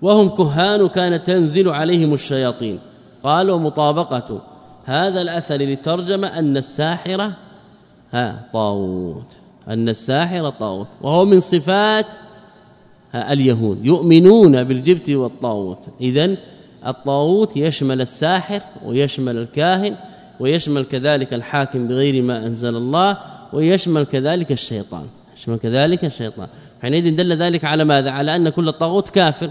Speaker 2: وهم كهان كانت تنزل عليهم الشياطين. قالوا مطابقة هذا الأثر للترجمه أن الساحره ها طاغوت أن الساحر طاغوت. وهو من صفات اليهود يؤمنون بالجبت والطاغوت. اذا الطاغوت يشمل الساحر ويشمل الكاهن ويشمل كذلك الحاكم بغير ما أنزل الله ويشمل كذلك الشيطان. يشمل كذلك الشيطان. حينئذ دل ذلك على ماذا؟ على أن كل طاغوت كافر.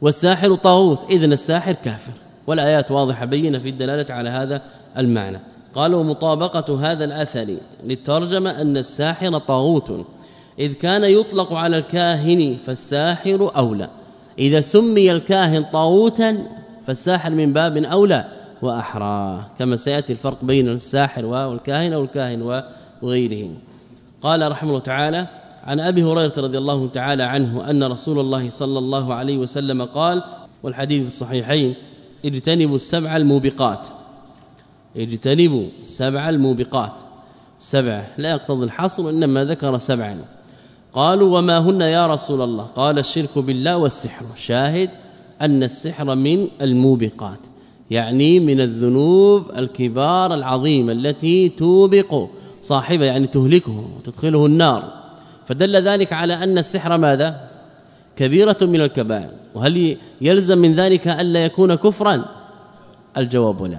Speaker 2: والساحر طاغوت. إذن الساحر كافر. والآيات واضحة بينة في الدلالة على هذا المعنى. قالوا مطابقة هذا الأثر للترجمة أن الساحر طاغوت. إذ كان يطلق على الكاهن فالساحر أولى. إذا سمي الكاهن طاغوتا فالساحر من باب أولى وأحرى كما سيأتي الفرق بين الساحر والكاهن أو الكاهن وغيره. قال رحمه الله تعالى عن أبي هريرة رضي الله تعالى عنه أن رسول الله صلى الله عليه وسلم قال والحديث في الصحيحين اجتنبوا السبع الموبقات. اجتنبوا سبع الموبقات. سبع لا يقتضي الحصر انما ذكر سبعا. قالوا وما هن يا رسول الله؟ قال الشرك بالله والسحر. شاهد أن السحر من الموبقات يعني من الذنوب الكبار العظيمه التي توبق صاحبه يعني تهلكه وتدخله النار. فدل ذلك على أن السحر ماذا؟ كبيرة من الكبائر. وهل يلزم من ذلك الا يكون كفرا؟ الجواب لا.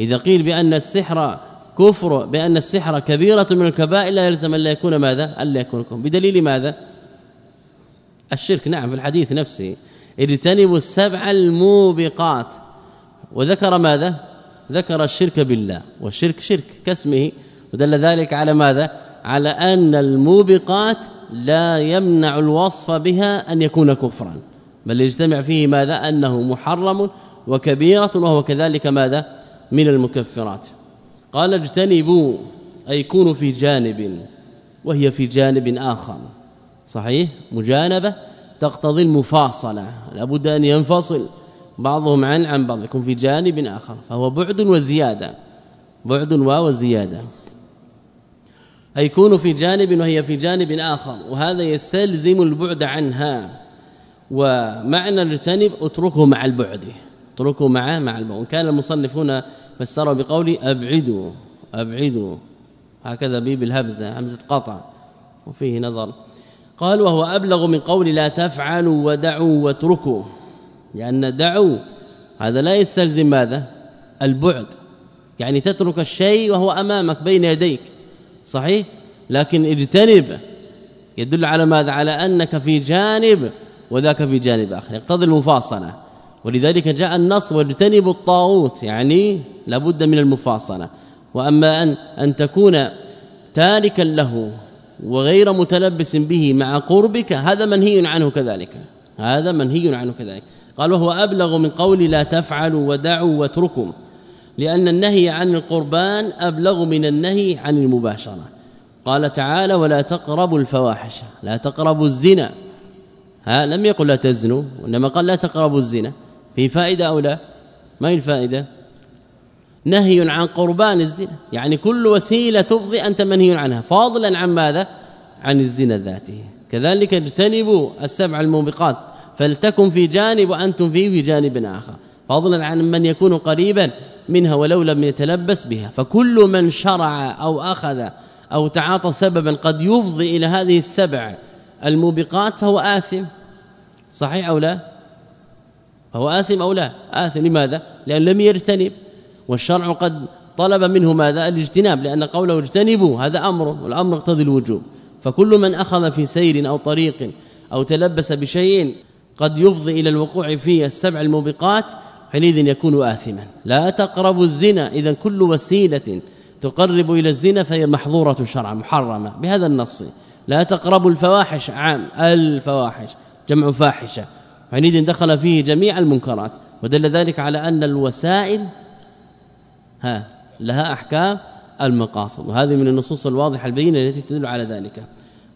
Speaker 2: إذا قيل بأن السحر كفر بأن السحر كبيرة من الكبائر لا يلزم الا يكون ماذا؟ الا يكون كفر. بدليل ماذا؟ الشرك نعم في الحديث نفسه. اجتنبوا السبع الموبقات. وذكر ماذا؟ ذكر الشرك بالله. والشرك شرك كاسمه. ودل ذلك على ماذا؟ على أن الموبقات لا يمنع الوصف بها أن يكون كفرا. بل يجتمع فيه ماذا؟ أنه محرم وكبيرة وهو كذلك ماذا؟ من المكفرات. قال اجتنبوا أي كونوا في جانب وهي في جانب آخر. صحيح؟ مجانبة تقتضي المفاصلة لابد أن ينفصل بعضهم عن عن بعض يكون في جانب آخر فهو بعد وزيادة. بعد وزيادة. يكون في جانب وهي في جانب آخر وهذا يستلزم البعد عنها. ومعنى اجتنب اتركه مع البعد اتركه مع مع البعد. وكان المصنف هنا فسره بقول أبعدوا أبعدوا. هكذا بي بالهمزه همزة قطع. وفيه نظر. قال وهو أبلغ من قول لا تفعلوا ودعوا واتركوا. لأن دعوا هذا لا يستلزم ماذا؟ البعد. يعني تترك الشيء وهو أمامك بين يديك. صحيح؟ لكن اجتنب. يدل على ماذا؟ على أنك في جانب وذاك في جانب آخر. يقتضي المفاصلة. ولذلك جاء النص واجتنبوا الطاغوت. يعني لابد من المفاصلة. وأما أن أن تكون تاركا له وغير متلبس به مع قربك هذا منهي عنه كذلك. هذا منهي عنه كذلك. قال وهو أبلغ من قول لا تفعلوا ودعوا واتركوا لأن النهي عن القربان أبلغ من النهي عن المباشرة. قال تعالى ولا تقربوا الفواحش لا تقربوا الزنا. ها لم يقل لا تزنوا وانما قال لا تقربوا الزنا. في فائدة أو لا؟ ما هي الفائدة؟ نهي عن قربان الزنا. يعني كل وسيلة تفضي انت منهي عنها. فاضلا عن ماذا؟ عن الزنا ذاته. كذلك اجتنبوا السبع الموبقات فلتكن في جانب وأنتم فيه في جانب آخر. فضلا عن من يكون قريبا منها ولو لم يتلبس بها. فكل من شرع أو أخذ أو تعاطى سببا قد يفضي إلى هذه السبع الموبقات فهو آثم. صحيح أو لا؟ فهو آثم أو لا؟ آثم. لماذا؟ لأن لم يرتنب والشرع قد طلب منه ماذا؟ الاجتناب لأن قوله اجتنبوا هذا أمر والأمر يقتضي الوجوب. فكل من أخذ في سير أو طريق أو تلبس بشيء قد يفضي إلى الوقوع في السبع الموبقات حينئذ يكون آثما. لا تقربوا الزنا اذا كل وسيلة تقرب إلى الزنا فهي محظورة شرعا محرمة. بهذا النص لا تقربوا الفواحش عام الفواحش جمع فاحشة. حينئذ دخل فيه جميع المنكرات ودل ذلك على أن الوسائل ها لها أحكام المقاصد وهذه من النصوص الواضحة البينة التي تدل على ذلك.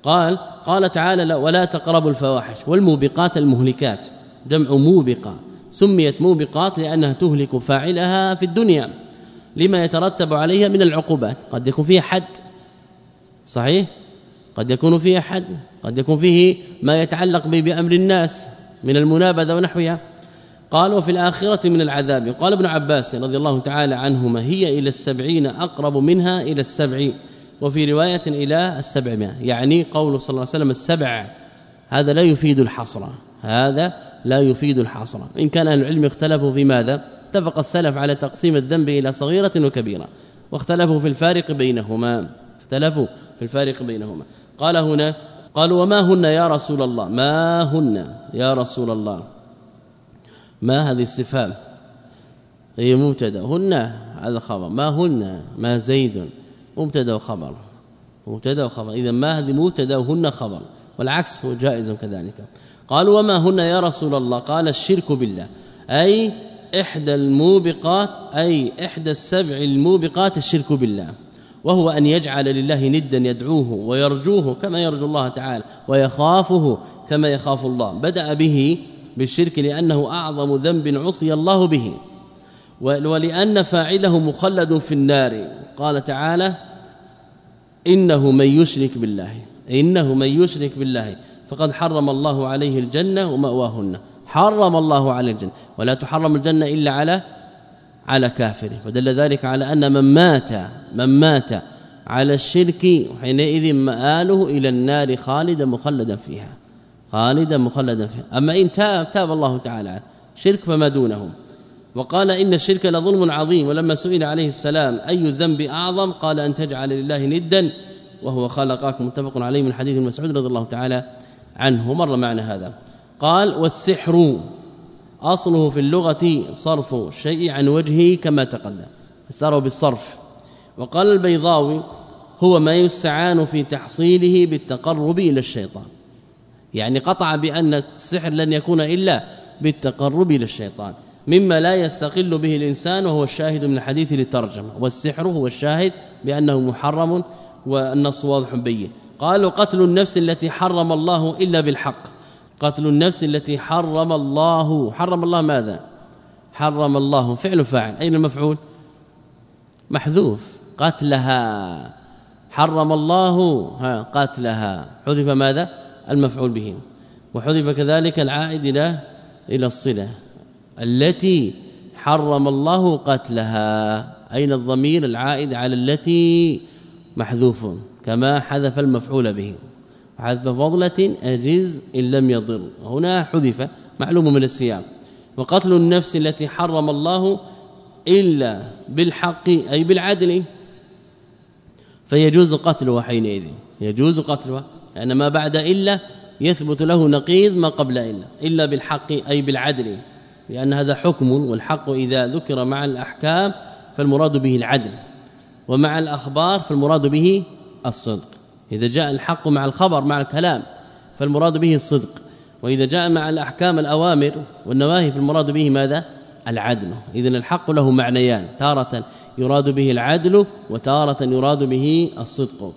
Speaker 2: قال قال تعالى ولا تقربوا الفواحش والموبقات المهلكات جمع موبقة سميت موبقات لأنها تهلك فاعلها في الدنيا لما يترتب عليها من العقوبات قد يكون فيها حد صحيح؟ قد يكون فيها حد قد يكون فيه ما يتعلق بأمر الناس من المنابذة ونحوها. قال وفي الآخرة من العذاب. قال ابن عباس رضي الله تعالى عنهما هي إلى السبعين أقرب منها إلى السبع وفي رواية إلى السبعمائة. يعني قول صلى الله عليه وسلم السبع هذا لا يفيد الحصر. هذا لا يفيد الحصر. إن كان أهل العلم اختلفوا في ماذا؟ اتفق السلف على تقسيم الذنب إلى صغيرة وكبيرة واختلفوا في الفارق بينهما. اختلفوا في الفارق بينهما. قال هنا قالوا وما هن يا رسول الله؟ ما هن يا رسول الله؟ ما هذه الصفات؟ هي مبتدا. هن هذا خبر. ما هن؟ ما زيد. مبتدا وخبر. مبتدا وخبر. اذا ما هذه مبتدا وهن خبر. والعكس هو جائز كذلك. قال وما هن يا رسول الله؟ قال الشرك بالله. أي إحدى الموبقات أي إحدى السبع الموبقات الشرك بالله. وهو أن يجعل لله ندا يدعوه ويرجوه كما يرجو الله تعالى ويخافه كما يخاف الله. بدأ به بالشرك لأنه أعظم ذنب عصي الله به ولأن فاعله مخلد في النار. قال تعالى إنه من يشرك بالله إنه من يشرك بالله. فقد حرم الله عليه الجنة ومأواه حرم الله عليه الجنة. ولا تحرم الجنة إلا على على كافر. فدل ذلك على أن من مات من مات على الشرك حينئذ مآله إلى النار خالدا مخلدا فيها. خالدا مخلدا فيها. أما إن تاب تاب الله تعالى شرك فما دونه وقال إن الشرك لظلم عظيم. ولما سئل عليه السلام أي الذنب أعظم؟ قال أن تجعل لله ندا وهو خلقك متفق عليه من حديث مسعود رضي الله تعالى عنه. مر معنا هذا. قال والسحر أصله في اللغة صرف الشيء عن وجهه كما تقدم. فسره بالصرف. وقال البيضاوي هو ما يستعان في تحصيله بالتقرب إلى الشيطان. يعني قطع بأن السحر لن يكون إلا بالتقرب إلى الشيطان مما لا يستقل به الإنسان وهو الشاهد من الحديث للترجمه والسحر هو الشاهد بأنه محرم والنص واضح بين. قالوا قتل النفس التي حرم الله إلا بالحق. قتل النفس التي حرم الله. حرم الله ماذا؟ حرم الله. فعل فاعل. أين المفعول؟ محذوف. قتلها. حرم الله. ها قتلها. حذف ماذا؟ المفعول به. وحذف كذلك العائد إلى إلى الصلة التي حرم الله قتلها. أين الضمير العائد على التي محذوف؟ كما حذف المفعول به. حذف فضلة أجز إن لم يضر. هنا حذف معلوم من السياق. وقتل النفس التي حرم الله إلا بالحق أي بالعدل. فيجوز قتلها حينئذ. يجوز قتلها. لأن ما بعد إلا يثبت له نقيض ما قبل إلا إلا بالحق أي بالعدل لأن هذا حكم والحق إذا ذكر مع الأحكام فالمراد به العدل ومع الأخبار فالمراد به الصدق. إذا جاء الحق مع الخبر مع الكلام فالمراد به الصدق وإذا جاء مع الأحكام الأوامر والنواهي فالمراد به ماذا؟ العدل. اذا الحق له معنيان تارة يراد به العدل وتارة يراد به الصدق.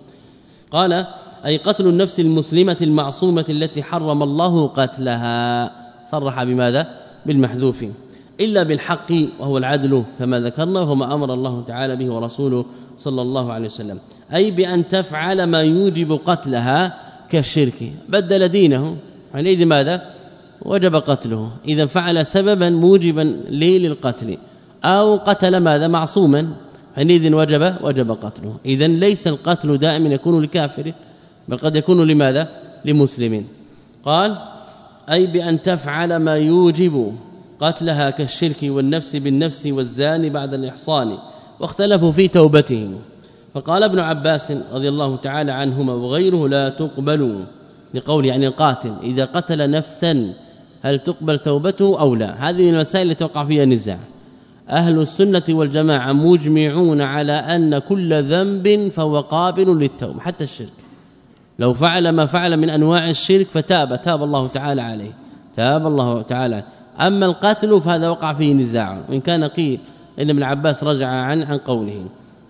Speaker 2: قال أي قتل النفس المسلمة المعصومة التي حرم الله قتلها. صرح بماذا؟ بالمحذوف. إلا بالحق وهو العدل كما ذكرنا وهو ما أمر الله تعالى به ورسوله صلى الله عليه وسلم. أي بأن تفعل ما يوجب قتلها كالشرك. بدل دينه. حينئذ ماذا؟ وجب قتله. إذا فعل سببا موجبا للقتل. أو قتل ماذا؟ معصوما. حينئذ وجب وجب قتله. اذا ليس القتل دائما يكون لكافر. بل قد يكون لماذا؟ لمسلم قال أي بأن تفعل ما يوجب قتلها كالشرك والنفس بالنفس والزاني بعد الإحصان واختلفوا في توبته فقال ابن عباس رضي الله تعالى عنهما وغيره لا تقبل لقول يعني القاتل إذا قتل نفسا هل تقبل توبته أو لا؟ هذه المسائل التي توقع فيها نزاع. أهل السنة والجماعة مجمعون على أن كل ذنب فهو قابل للتوبة حتى الشرك. لو فعل ما فعل من أنواع الشرك فتاب تاب الله تعالى عليه. تاب الله تعالى. أما القتل فهذا وقع فيه نزاع. وإن كان قيل إن ابن عباس رجع عن عن قوله.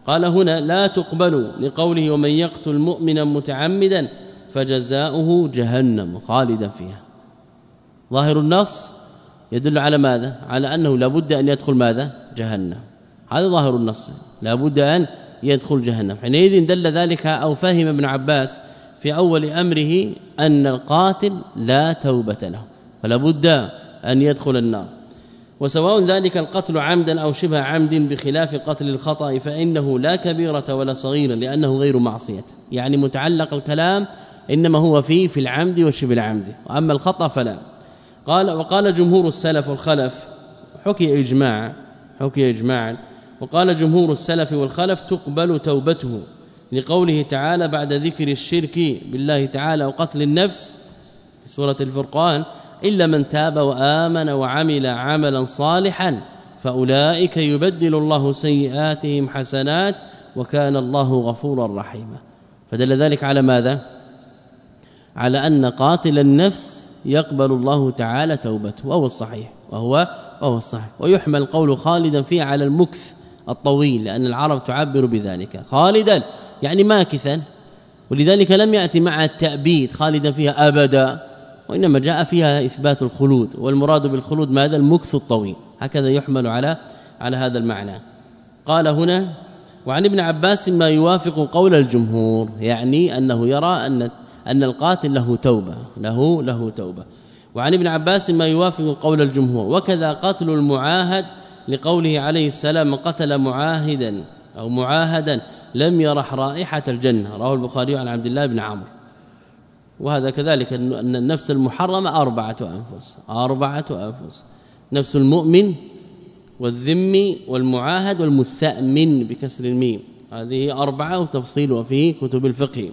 Speaker 2: قال هنا لا تقبل لقوله ومن يقتل مؤمنا متعمدا فجزاؤه جهنم خالدا فيها. ظاهر النص يدل على ماذا؟ على أنه لابد أن يدخل ماذا؟ جهنم. هذا ظاهر النص. لابد أن يدخل جهنم. حينئذ دل ذلك أو فهم ابن عباس في أول أمره أن القاتل لا توبة له فلا بد أن يدخل النار. وسواء ذلك القتل عمدا أو شبه عمد بخلاف قتل الخطأ فإنه لا كبيرة ولا صغيرة لأنه غير معصية. يعني متعلق الكلام إنما هو فيه في العمد وشبه العمد. وأما الخطأ فلا. قال وقال جمهور السلف والخلف حكي إجماع حكي اجماعا وقال جمهور السلف والخلف تقبل توبته. لقوله تعالى بعد ذكر الشرك بالله تعالى وقتل النفس في سورة الفرقان إلا من تاب وآمن وعمل عملا صالحا فأولئك يبدل الله سيئاتهم حسنات وكان الله غفورا رحيما. فدل ذلك على ماذا؟ على أن قاتل النفس يقبل الله تعالى توبته وهو الصحيح وهو وهو الصحيح. ويحمل قول خالدا فيه على المكث الطويل لأن العرب تعبر بذلك. خالدا يعني ماكثا ولذلك لم يأتي مع التأبيد خالدا فيها ابدا وإنما جاء فيها إثبات الخلود والمراد بالخلود ماذا؟ المكث الطويل. هكذا يحمل على على هذا المعنى. قال هنا وعن ابن عباس ما يوافق قول الجمهور يعني أنه يرى أن أن القاتل له توبة له له توبة. وعن ابن عباس ما يوافق قول الجمهور وكذا قتل المعاهد لقوله عليه السلام قتل معاهدا. أو معاهدا لم يرح رائحة الجنة. رواه البخاري عن عبد الله بن عمرو. وهذا كذلك أن النفس المحرمة أربعة أنفس. أربعة أنفس. نفس المؤمن والذمي والمعاهد والمستأمن بكسر الميم. هذه أربعة وتفصيلها في كتب الفقه.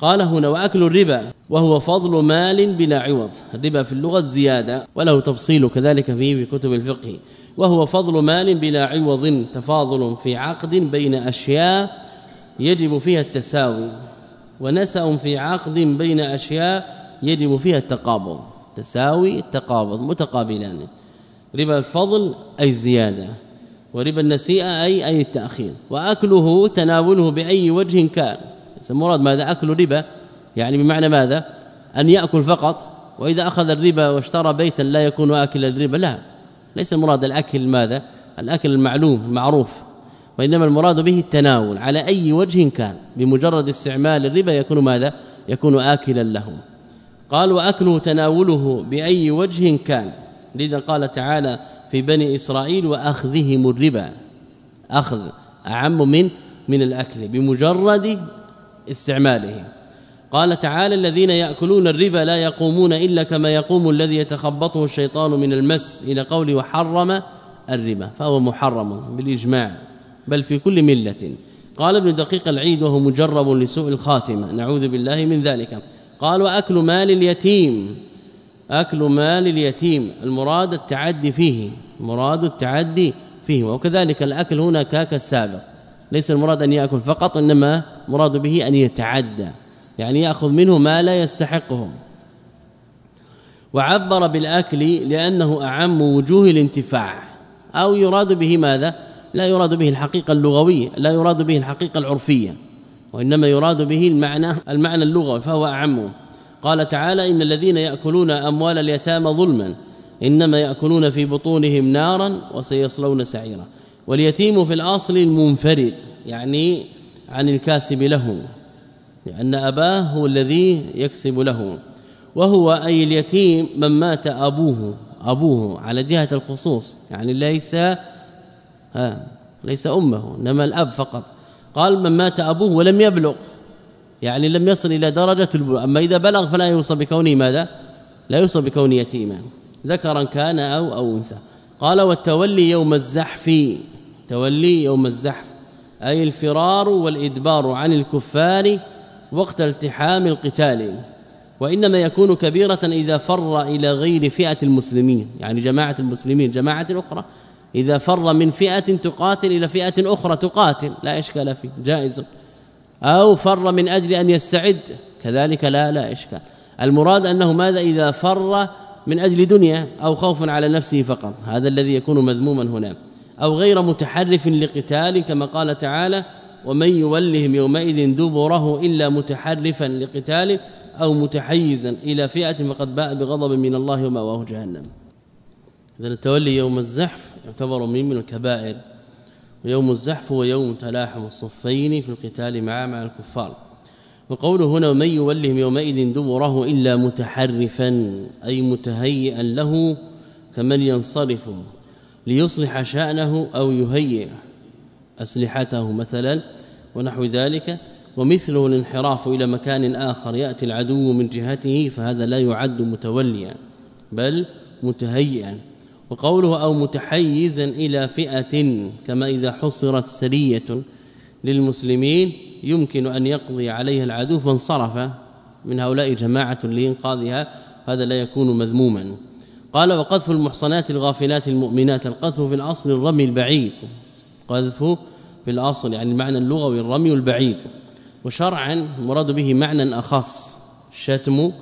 Speaker 2: قال هنا وأكل الربا وهو فضل مال بلا عوض. الربا في اللغة الزيادة وله تفصيل كذلك فيه في كتب الفقه. وهو فضل مال بلا عوض تفاضل في عقد بين أشياء يجب فيها التساوي ونسأ في عقد بين أشياء يجب فيها التقابض. تساوي التقابض متقابلان. ربا الفضل أي الزيادة وربا النسيئة أي أي التأخير. وأكله تناوله بأي وجه كان. المراد ماذا؟ أكل ربا يعني بمعنى ماذا؟ أن يأكل فقط وإذا أخذ الربا واشترى بيتا لا يكون آكل الربا لا ليس المراد الأكل ماذا؟ الأكل المعلوم المعروف. وإنما المراد به التناول. على أي وجه كان؟ بمجرد استعمال الربا يكون ماذا؟ يكون آكلا له قال وأكله تناوله بأي وجه كان؟ لذا قال تعالى في بني إسرائيل وأخذهم الربا. أخذ أعم من من الأكل. بمجرد استعماله. قال تعالى الذين يأكلون الربا لا يقومون إلا كما يقوم الذي يتخبطه الشيطان من المس إلى قوله وحرم الربا فهو محرم بالإجماع بل في كل ملة. قال ابن دقيق العيد وهو مجرب لسوء الخاتمة. نعوذ بالله من ذلك. قال وأكل مال اليتيم أكل مال اليتيم المراد التعدي فيه مراد التعدي فيه وكذلك الأكل هنا كاك السابق. ليس المراد أن يأكل فقط إنما مراد به أن يتعدى يعني يأخذ منه ما لا يستحقه وعبر بالأكل لأنه أعم وجوه الانتفاع أو يراد به ماذا؟ لا يراد به الحقيقة اللغوية لا يراد به الحقيقة العرفية وإنما يراد به المعنى المعنى اللغوي فهو أعم. قال تعالى إن الذين يأكلون أموال اليتامى ظلما إنما يأكلون في بطونهم نارا وسيصلون سعيرا. واليتيم في الأصل المنفرد يعني عن الكاسب له لأن أباه هو الذي يكسب له. وهو أي اليتيم من مات أبوه أبوه على جهة الخصوص يعني ليس ها ليس أمه إنما الأب فقط. قال من مات أبوه ولم يبلغ يعني لم يصل إلى درجة البلوغ أما إذا بلغ فلا يوصى بكونه ماذا؟ لا يوصى بكونه يتيما ذكرا كان أو أو أنثى. قال والتولي يوم الزحف تولي يوم الزحف أي الفرار والإدبار عن الكفار وقت التحام القتال. وإنما يكون كبيرة إذا فر إلى غير فئة المسلمين يعني جماعة المسلمين جماعة أخرى. إذا فر من فئة تقاتل إلى فئة أخرى تقاتل لا إشكال فيه جائز. أو فر من أجل أن يستعد كذلك لا لا إشكال. المراد أنه ماذا؟ إذا فر من أجل دنيا أو خوف على نفسه فقط. هذا الذي يكون مذموما هنا. أو غير متحرف لقتال كما قال تعالى ومن يولهم يومئذ دبره إلا متحرفا لقتال أو متحيزا إلى فئة فقد باء بغضب من الله ومأواه جهنم. اذا التولي يوم الزحف يعتبر من من الكبائر. ويوم الزحف هو يوم تلاحم الصفين في القتال مع مع الكفار. وقوله هنا ومن يولهم يومئذ دبره إلا متحرفا أي متهيئا له كمن ينصرف. ليصلح شأنه أو يهيئ أسلحته مثلا ونحو ذلك. ومثله الانحراف إلى مكان آخر يأتي العدو من جهته فهذا لا يعد متوليا بل متهيئا. وقوله أو متحيزا إلى فئة كما إذا حصرت سرية للمسلمين يمكن أن يقضي عليها العدو فانصرف من هؤلاء جماعة لإنقاذها هذا لا يكون مذموما. قال وقذف المحصنات الغافلات المؤمنات القذف في الأصل الرمي البعيد. قذف في الأصل يعني المعنى اللغوي الرمي البعيد. وشرعا المراد به معنى أخص الشتم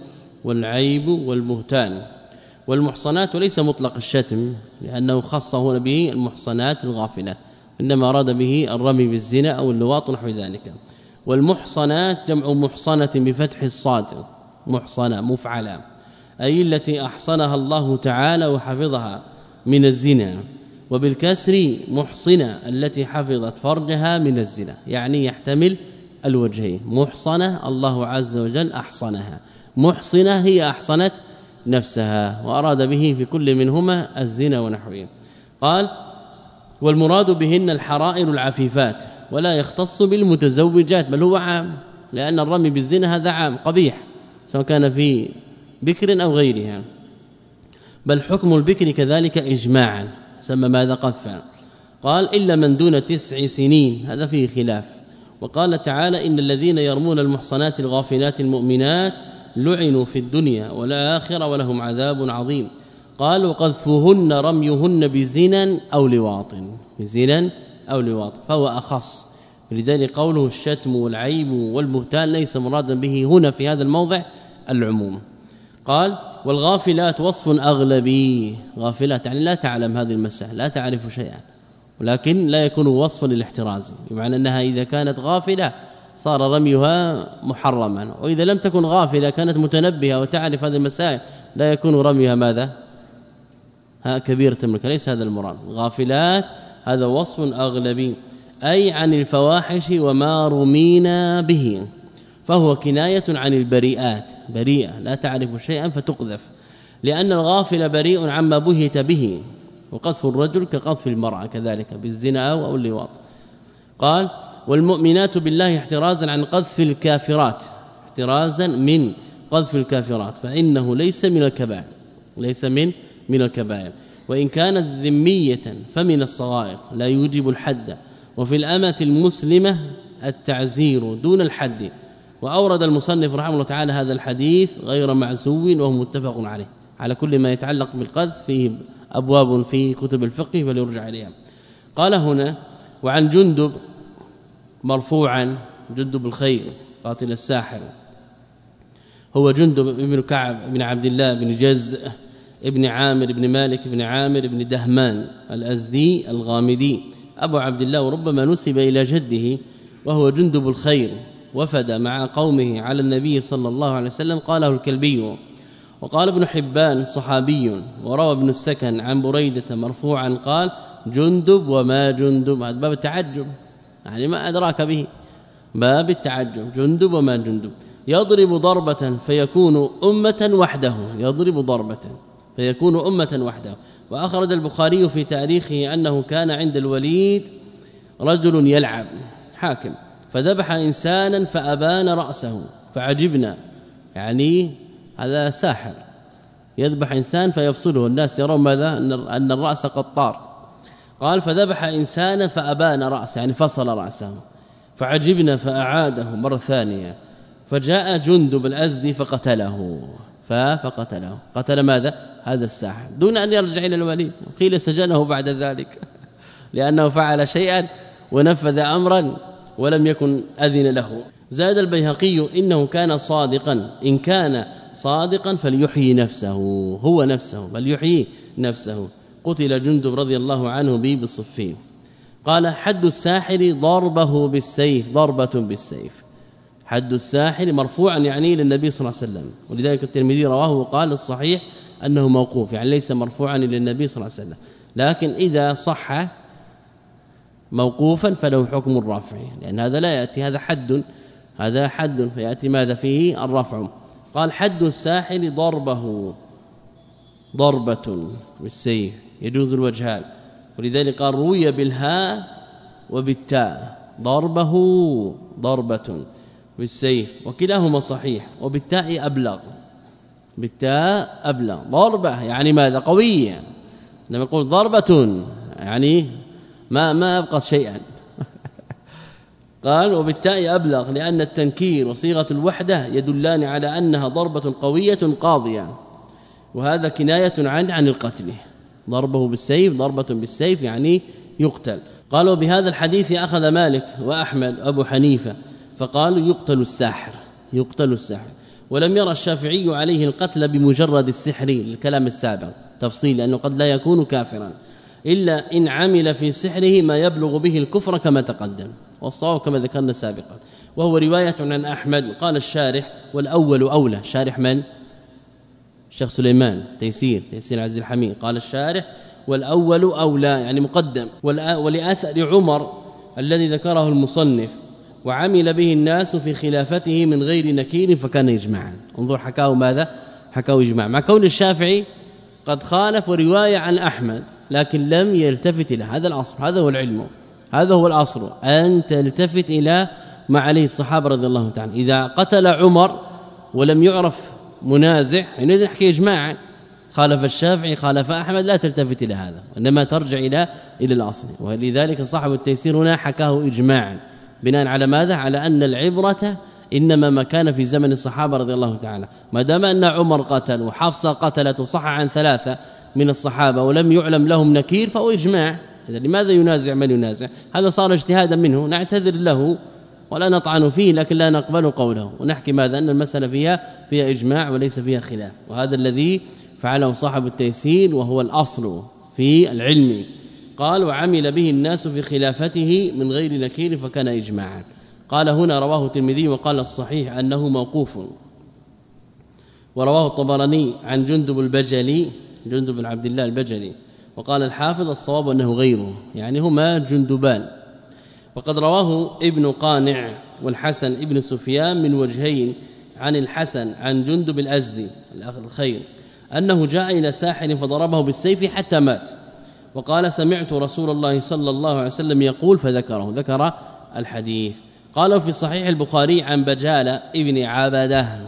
Speaker 2: والعيب والبهتان. والمحصنات ليس مطلق الشتم لأنه خص هنا به المحصنات الغافلات. إنما أراد به الرمي بالزنا أو اللواط نحو ذلك. والمحصنات جمع محصنة بفتح الصاد. محصنة مفعلة. أي التي أحصنها الله تعالى وحفظها من الزنا وبالكسر محصنة التي حفظت فرجها من الزنا يعني يحتمل الوجهين محصنة الله عز وجل أحصنها محصنة هي أحصنت نفسها وأراد به في كل منهما الزنا ونحوه. قال والمراد بهن الحرائر العفيفات ولا يختص بالمتزوجات بل هو عام لأن الرمي بالزنا هذا عام قبيح سواء كان في بكر أو غيرها. بل حكم البكر كذلك إجماعا سمى ماذا قذفا قال إلا من دون تسع سنين هذا فيه خلاف. وقال تعالى إن الذين يرمون المحصنات الغافلات المؤمنات لعنوا في الدنيا والآخرة ولهم عذاب عظيم. قال وقذفهن رميهن بزنا أو لواط. بزنا أو لواط فهو أخص. لذلك قوله الشتم والعيب والبهتان ليس مرادا به هنا في هذا الموضع العموم. قال والغافلات وصف أغلبي. غافلات يعني لا تعلم هذه المسألة لا تعرف شيئا ولكن لا يكون وصفا للاحتراز بمعنى أنها إذا كانت غافلة صار رميها محرما وإذا لم تكن غافلة كانت متنبهة وتعرف هذه المسائل لا يكون رميها ماذا؟ ها كبيرة الملك ليس هذا المراد. غافلات هذا وصف أغلبي أي عن الفواحش وما رمينا به. فهو كناية عن البريئات. بريئة لا تعرف شيئا فتقذف. لأن الغافل بريء عما بهت به. وقذف الرجل كقذف المرأة كذلك بالزنا أو, اللواط. قال والمؤمنات بالله احترازا عن قذف الكافرات. احترازا من قذف الكافرات. فإنه ليس من الكبائر. ليس من من الكبائر. وإن كانت ذمية فمن الصغائر. لا يوجب الحد. وفي الأمة المسلمة التعزير دون الحد. وأورد المصنف رحمه الله تعالى هذا الحديث غير معزو وهو متفق عليه. على كل ما يتعلق بالقذف فيه أبواب في كتب الفقه فليرجع إليها. قال هنا وعن جندب مرفوعا جندب الخير قاتل الساحر. هو جندب بن كعب بن عبد الله بن جز ابن عامر بن مالك بن عامر بن دهمان الأزدي الغامدي. أبو عبد الله وربما نسب إلى جده وهو جندب الخير. وفد مع قومه على النبي صلى الله عليه وسلم قاله الكلبي. وقال ابن حبان صحابي وروى ابن السكن عن بريدة مرفوعا قال جندب وما جندب. هذا باب التعجب يعني ما أدراك به. باب التعجب جندب وما جندب. يضرب ضربة فيكون أمة وحده يضرب ضربة فيكون أمة وحده. وأخرج البخاري في تاريخه أنه كان عند الوليد رجل يلعب حاكم. فذبح إنسانا فأبان رأسه فعجبنا. يعني هذا ساحر. يذبح إنسان فيفصله الناس يرون ماذا؟ أن الرأس قد طار قال فذبح إنسانا فأبان رأسه يعني فصل رأسه. فعجبنا فأعاده مرة ثانية. فجاء جندب الازدي فقتله. فقتله. قتل ماذا؟ هذا الساحر. دون أن يرجع إلى الوليد. قيل سجنه بعد ذلك. لأنه فعل شيئا ونفذ أمرا. ولم يكن أذن له. زاد البيهقي إنه كان صادقا. إن كان صادقا فليحيي نفسه. هو نفسه بل يحيي نفسه. قتل جندب رضي الله عنه به بالصفين. قال حد الساحر ضربه بالسيف ضربة بالسيف. حد الساحر مرفوعا يعني للنبي صلى الله عليه وسلم. ولذلك الترمذي رواه وقال الصحيح أنه موقوف يعني ليس مرفوعا إلى النبي صلى الله عليه وسلم. لكن إذا صح موقوفا فله حكم الرفع لأن هذا لا يأتي هذا حد هذا حد فيأتي ماذا فيه؟ الرفع. قال حد الساحر ضربه ضربة بالسيف يجوز الوجهان ولذلك قال روي بالهاء وبالتاء ضربه ضربة بالسيف وكلاهما صحيح وبالتاء أبلغ. بالتاء أبلغ. ضربة يعني ماذا؟ قوية. لما يقول ضربة يعني ما ما أبقى شيئا. قال وبالتاء أبلغ لأن التنكير وصيغة الوحدة يدلان على أنها ضربة قوية قاضية. وهذا كناية عن عن القتل. ضربه بالسيف ضربة بالسيف يعني يقتل. قالوا بهذا الحديث أخذ مالك وأحمد ابو حنيفة فقالوا يقتل الساحر يقتل الساحر. ولم يرى الشافعي عليه القتل بمجرد السحر الكلام السابق. تفصيل لأنه قد لا يكون كافرا. إلا إن عمل في سحره ما يبلغ به الكفر كما تقدم. والصواب كما ذكرنا سابقا. وهو رواية عن أحمد قال الشارح والأول أولى. شارح من؟ شيخ سليمان تيسير تيسير عز الحميد. قال الشارح والأول أولى يعني مقدم. ولآثر عمر الذي ذكره المصنف. وعمل به الناس في خلافته من غير نكير فكان اجماعا انظر حكاه ماذا؟ حكاه اجماع مع كون الشافعي قد خالف رواية عن أحمد لكن لم يلتفت إلى هذا الاصل هذا هو العلم. هذا هو الاصل أن تلتفت إلى ما عليه الصحابة رضي الله تعالى. إذا قتل عمر ولم يعرف منازع حينئذ نحكي اجماعا خالف الشافعي خالف أحمد لا تلتفت إلى هذا انما ترجع إلى إلى الاصل ولذلك صاحب التيسير هنا حكاه اجماعا. بناء على ماذا؟ على أن العبرة إنما ما كان في زمن الصحابة رضي الله تعالى. ما دام أن عمر قتل وحفصة قتلت وصح عن ثلاثة من الصحابة ولم يعلم لهم نكير فهو إجماع. اذا لماذا ينازع من ينازع؟ هذا صار اجتهادا منه نعتذر له ولا نطعن فيه لكن لا نقبل قوله. ونحكي ماذا؟ أن المسألة فيها فيها إجماع وليس فيها خلاف. وهذا الذي فعله صاحب التيسير وهو الأصل في العلم. قال وعمل به الناس في خلافته من غير نكير فكان إجماعا. قال هنا رواه الترمذي وقال الصحيح أنه موقوف. ورواه الطبراني عن جندب البجلي جندب بن عبد الله البجلي وقال الحافظ الصواب أنه غيره يعني هما جندبان. وقد رواه ابن قانع والحسن ابن سفيان من وجهين عن الحسن عن جندب الأزدي الأخ الخير أنه جاء إلى ساحر فضربه بالسيف حتى مات. وقال سمعت رسول الله صلى الله عليه وسلم يقول فذكره ذكر الحديث. قال في صحيح البخاري عن بجالة ابن عبده.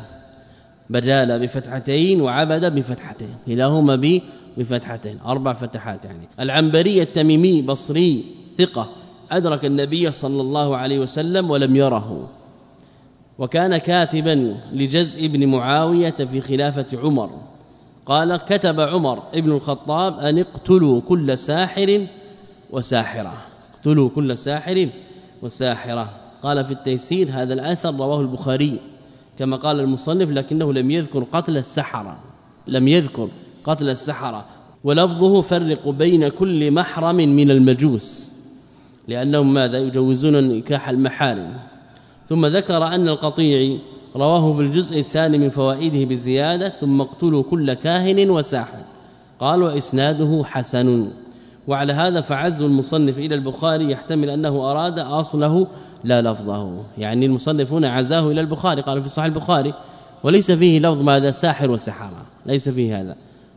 Speaker 2: بجاله بفتحتين وعبده بفتحتين كلاهما بفتحتين أربع فتحات يعني. العنبري التميمي بصري ثقة أدرك النبي صلى الله عليه وسلم ولم يره. وكان كاتبا لجزء ابن معاوية في خلافة عمر. قال كتب عمر ابن الخطاب أن اقتلوا كل ساحر وساحرة. اقتلوا كل ساحر وساحرة. قال في التيسير هذا الأثر رواه البخاري. كما قال المصنف لكنه لم يذكر قتل السحرة. لم يذكر قتل السحرة. ولفظه فرق بين كل محرم من المجوس لأنهم ماذا؟ يجوزون نكاح المحارم. ثم ذكر أن القطيعي رواه في الجزء الثاني من فوائده بزيادة ثم اقتلوا كل كاهن وساحر. قال وإسناده حسن. وعلى هذا فعز المصنف إلى البخاري يحتمل أنه أراد أصله لا لفظه. يعني المصنف هنا عزاه إلى البخاري قال في صحيح البخاري وليس فيه لفظ ماذا ساحر وسحرة ليس فيه هذا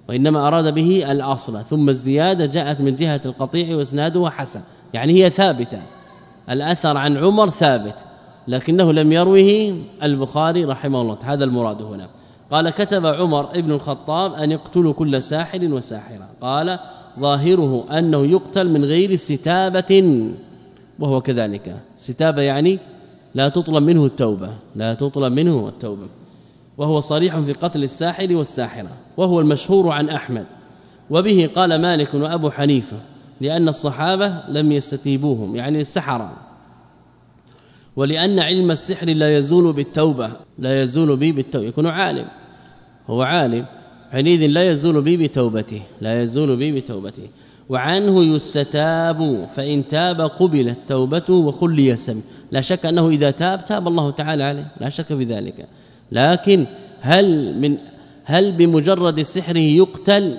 Speaker 2: وإنما أراد به الأصل ثم الزيادة جاءت من جهة القطيع وإسناده حسن. يعني هي ثابتة. الأثر عن عمر ثابت لكنه لم يروه البخاري رحمه الله. هذا المراد هنا. قال كتب عمر ابن الخطاب أن يقتلوا كل ساحر وساحرة. قال ظاهره أنه يقتل من غير استتابة وهو كذلك. استتابة يعني لا تطلب منه التوبة لا تطلب منه التوبة. وهو صريح في قتل الساحر والساحرة. وهو المشهور عن أحمد. وبه قال مالك وأبو حنيفة لأن الصحابة لم يستتيبوهم يعني السحرة. ولأن علم السحر لا يزول بالتوبة لا يزول به بالتوبة. يكون عالم. هو عالم. حينئذ لا يزول به بتوبته لا يزول به بتوبته. وعنه يستتاب فإن تاب قبلت توبته وخلي سم. لا شك أنه إذا تاب تاب الله تعالى عليه. لا شك في ذلك. لكن هل من هل بمجرد سحره يقتل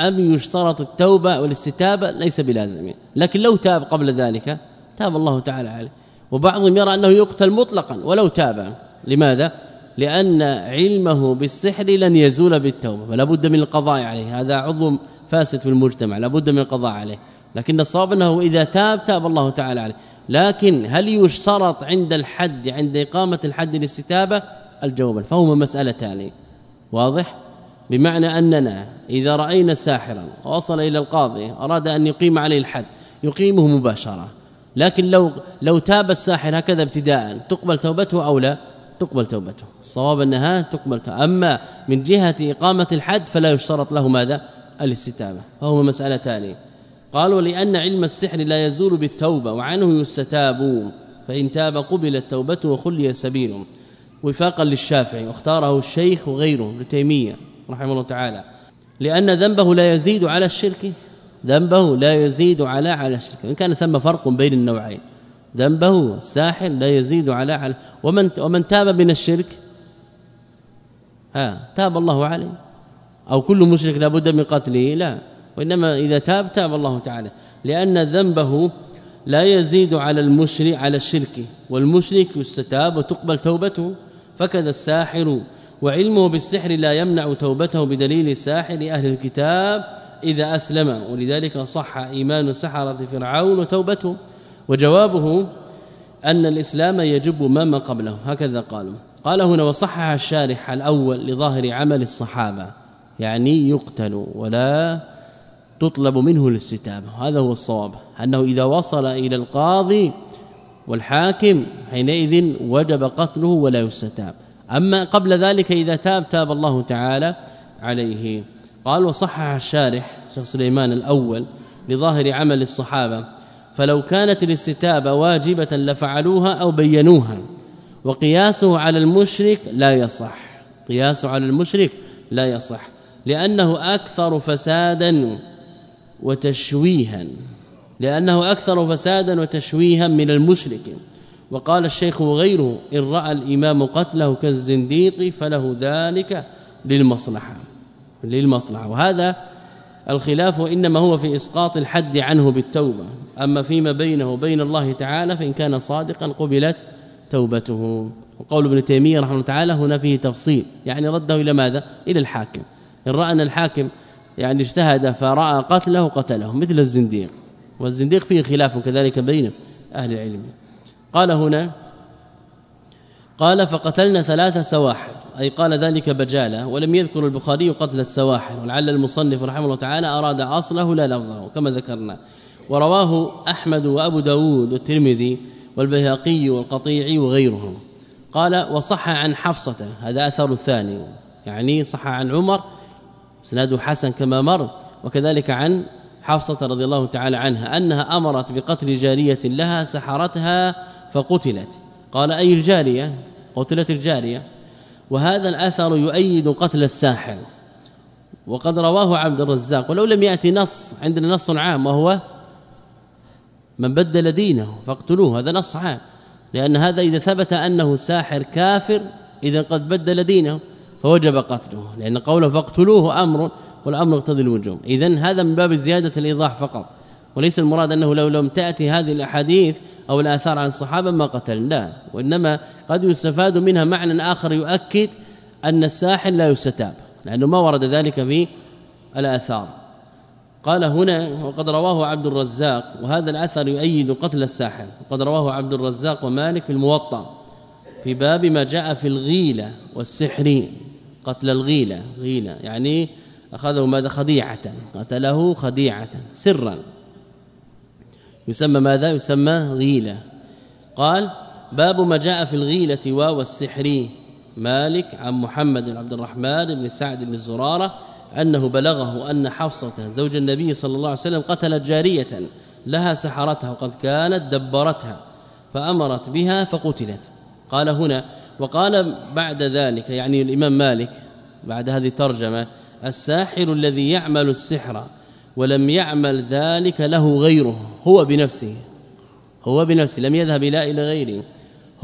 Speaker 2: أم يشترط التوبة والاستتابة؟ ليس بلازم. لكن لو تاب قبل ذلك تاب الله تعالى عليه. وبعضهم يرى أنه يقتل مطلقا ولو تاب. لماذا؟ لأن علمه بالسحر لن يزول بالتوبة فلا بد من القضاء عليه. هذا عضو فاسد في المجتمع لا بد من القضاء عليه. لكن الصواب أنه إذا تاب تاب الله تعالى عليه. لكن هل يشترط عند الحد عند إقامة الحد الاستتابة؟ الجواب فهما مسالتان واضح؟ بمعنى أننا إذا رأينا ساحرا وصل إلى القاضي أراد أن يقيم عليه الحد يقيمه مباشرة. لكن لو لو تاب الساحر هكذا ابتداء تقبل توبته أو لا؟ تقبل توبته. الصواب أنها تقبل توبته. أما من جهة إقامة الحد فلا يشترط له ماذا؟ الاستتابة فهو مسألتان. قالوا لأن علم السحر لا يزول بالتوبة وعنه يستتاب. فإن تاب قبلت توبته وخلي سبيله. وفاقا للشافعي واختاره الشيخ وغيره ابن تيمية رحمه الله تعالى. لأن ذنبه لا يزيد على الشرك. ذنبه لا يزيد على على الشرك. إن كان ثم فرق بين النوعين. ذنبه الساحر لا يزيد على على. ومن ومن تاب من الشرك ها تاب الله عليه. أو كل مشرك لابد من قتله لا. وإنما إذا تاب تاب الله تعالى. لأن ذنبه لا يزيد على المشرك على الشرك. والمشرك يستتاب وتقبل توبته. فكذا الساحر وعلمه بالسحر لا يمنع توبته بدليل ساحر أهل الكتاب إذا أسلم. ولذلك صح إيمان سحرة فرعون وتوبته. وجوابه أن الإسلام يجب ما قبله. هكذا قالوا قال هنا وصحح الشارح الأول لظاهر عمل الصحابة يعني يقتل ولا تطلب منه الاستتابة. هذا هو الصواب. أنه إذا وصل إلى القاضي والحاكم حينئذ وجب قتله ولا يستتاب. أما قبل ذلك إذا تاب تاب الله تعالى عليه. قال وصحح الشارح شيخ سليمان الأول لظاهر عمل الصحابة فلو كانت الاستتابة واجبة لفعلوها أو بينوها وقياسه على المشرك لا يصح. قياسه على المشرك لا يصح. لأنه أكثر فسادا وتشويها. لأنه أكثر فسادا وتشويها من المشرك. وقال الشيخ وغيره إن رأى الإمام قتله كالزنديق فله ذلك للمصلحة. للمصلحة. وهذا الخلاف وانما هو في إسقاط الحد عنه بالتوبة. أما فيما بينه وبين الله تعالى فإن كان صادقا قبلت توبته. وقول ابن تيمية رحمه الله تعالى هنا فيه تفصيل. يعني رده إلى ماذا؟ إلى الحاكم. إن راى ان الحاكم يعني اجتهد فرأى قتله قتله مثل الزنديق. والزنديق فيه خلاف كذلك بين أهل العلم. قال هنا قال فقتلنا ثلاثة سواحل. أي قال ذلك بجالة ولم يذكر البخاري قتل السواحل. ولعل المصنف رحمه الله تعالى أراد أصله لا لفظه كما ذكرنا. ورواه أحمد وأبو داود والترمذي والبيهقي والقطيعي وغيرهم. قال وصح عن حفصة هذا أثر الثاني. يعني صح عن عمر سناده حسن كما مر وكذلك عن حفصة رضي الله تعالى عنها أنها أمرت بقتل جارية لها سحرتها فقتلت. قال أي الجارية؟ قتلت الجارية. وهذا الأثر يؤيد قتل الساحر. وقد رواه عبد الرزاق ولو لم يأتي نص عندنا نص عام وهو من بدل دينه فاقتلوه هذا نص عام. لأن هذا إذا ثبت أنه ساحر كافر إذا قد بدل دينه. فوجب قتله لأن قوله فاقتلوه أمر والأمر يقتضي الوجوب. اذا هذا من باب زيادة الإيضاح فقط. وليس المراد أنه لو لم تأتي هذه الأحاديث أو الآثار عن الصحابة ما قتل لا. وإنما قد يستفاد منها معنى آخر يؤكد أن الساحل لا يستتاب لأنه ما ورد ذلك في الآثار. قال هنا وقد رواه عبد الرزاق وهذا الاثر يؤيد قتل الساحل وقد رواه عبد الرزاق ومالك في الموطأ. في باب ما جاء في الغيلة والسحر قتل الغيلة غيلة يعني أخذه ماذا؟ خديعة قتله خديعة سرا. يسمى ماذا؟ يسمى غيلة. قال باب ما جاء في الغيلة واو السحر مالك عن محمد بن عبد الرحمن بن سعد بن زرارة أنه بلغه أن حفصة زوج النبي صلى الله عليه وسلم قتلت جارية لها سحرتها وقد كانت دبرتها فأمرت بها فقتلت. قال هنا وقال بعد ذلك يعني الإمام مالك بعد هذه الترجمة الساحر الذي يعمل السحر ولم يعمل ذلك له غيره هو بنفسه هو بنفسه لم يذهب إلى إلى غيره.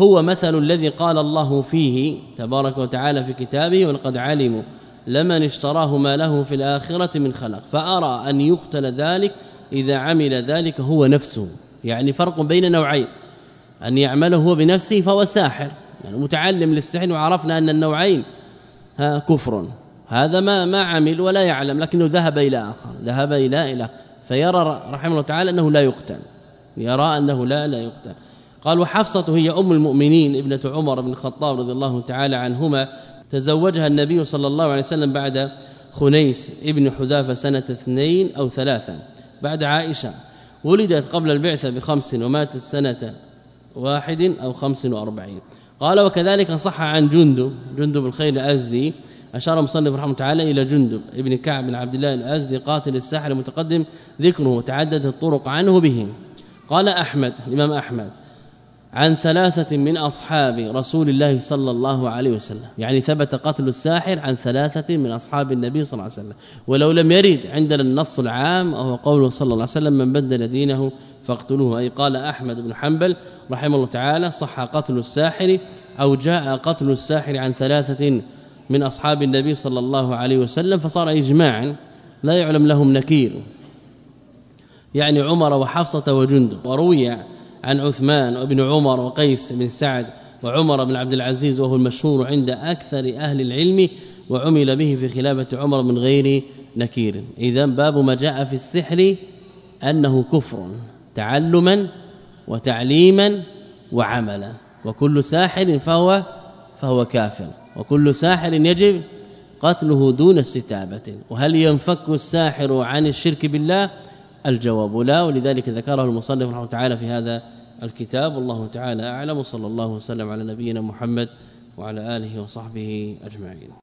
Speaker 2: هو مثل الذي قال الله فيه تبارك وتعالى في كتابه ولقد علموا لمن اشتراه ما له في الآخرة من خلق فأرى أن يقتل ذلك إذا عمل ذلك هو نفسه. يعني فرق بين نوعين. أن يعمله هو بنفسه فهو ساحر. يعني متعلم للسحر وعرفنا أن النوعين ها كفر. هذا ما ما عمل ولا يعلم لكنه ذهب إلى آخر ذهب إلى إلى. فيرى رحمه الله تعالى أنه لا يقتل. يرى أنه لا لا يقتل. قال وحفصة هي أم المؤمنين ابنة عمر بن الخطاب رضي الله تعالى عنهما تزوجها النبي صلى الله عليه وسلم بعد خنيس ابن حذافة سنة اثنين أو ثلاثة بعد عائشة. ولدت قبل البعثة بخمس وماتت سنة واحد أو خمس وأربعين. قال وكذلك صح عن جندب جندب الخير الأزدي أشار مصنف رحمه تعالى إلى جندب ابن كعب بن عبد الله الأزدي قاتل الساحر المتقدم ذكره وتعددت الطرق عنه به قال أحمد الإمام أحمد عن ثلاثة من أصحاب رسول الله صلى الله عليه وسلم يعني ثبت قتل الساحر عن ثلاثة من أصحاب النبي صلى الله عليه وسلم ولو لم يرد عندنا النص العام وهو قوله صلى الله عليه وسلم من بدل دينه فاقتلوه. أي قال أحمد بن حنبل رحمه الله تعالى صح قتل الساحر أو جاء قتل الساحر عن ثلاثة من أصحاب النبي صلى الله عليه وسلم فصار إجماعا لا يعلم لهم نكير. يعني عمر وحفصة وجند وروي عن عثمان وابن عمر وقيس بن سعد وعمر بن عبد العزيز وهو المشهور عند أكثر أهل العلم وعمل به في خلافة عمر من غير نكير. اذا باب ما جاء في السحر أنه كفر. تعلما وتعليما وعملا. وكل ساحر فهو فهو كافر. وكل ساحر يجب قتله دون استتابة. وهل ينفك الساحر عن الشرك بالله؟ الجواب لا. ولذلك ذكره المصنف رحمه تعالى في هذا الكتاب. والله تعالى أعلم. صلى الله وسلم على نبينا محمد وعلى آله وصحبه أجمعين.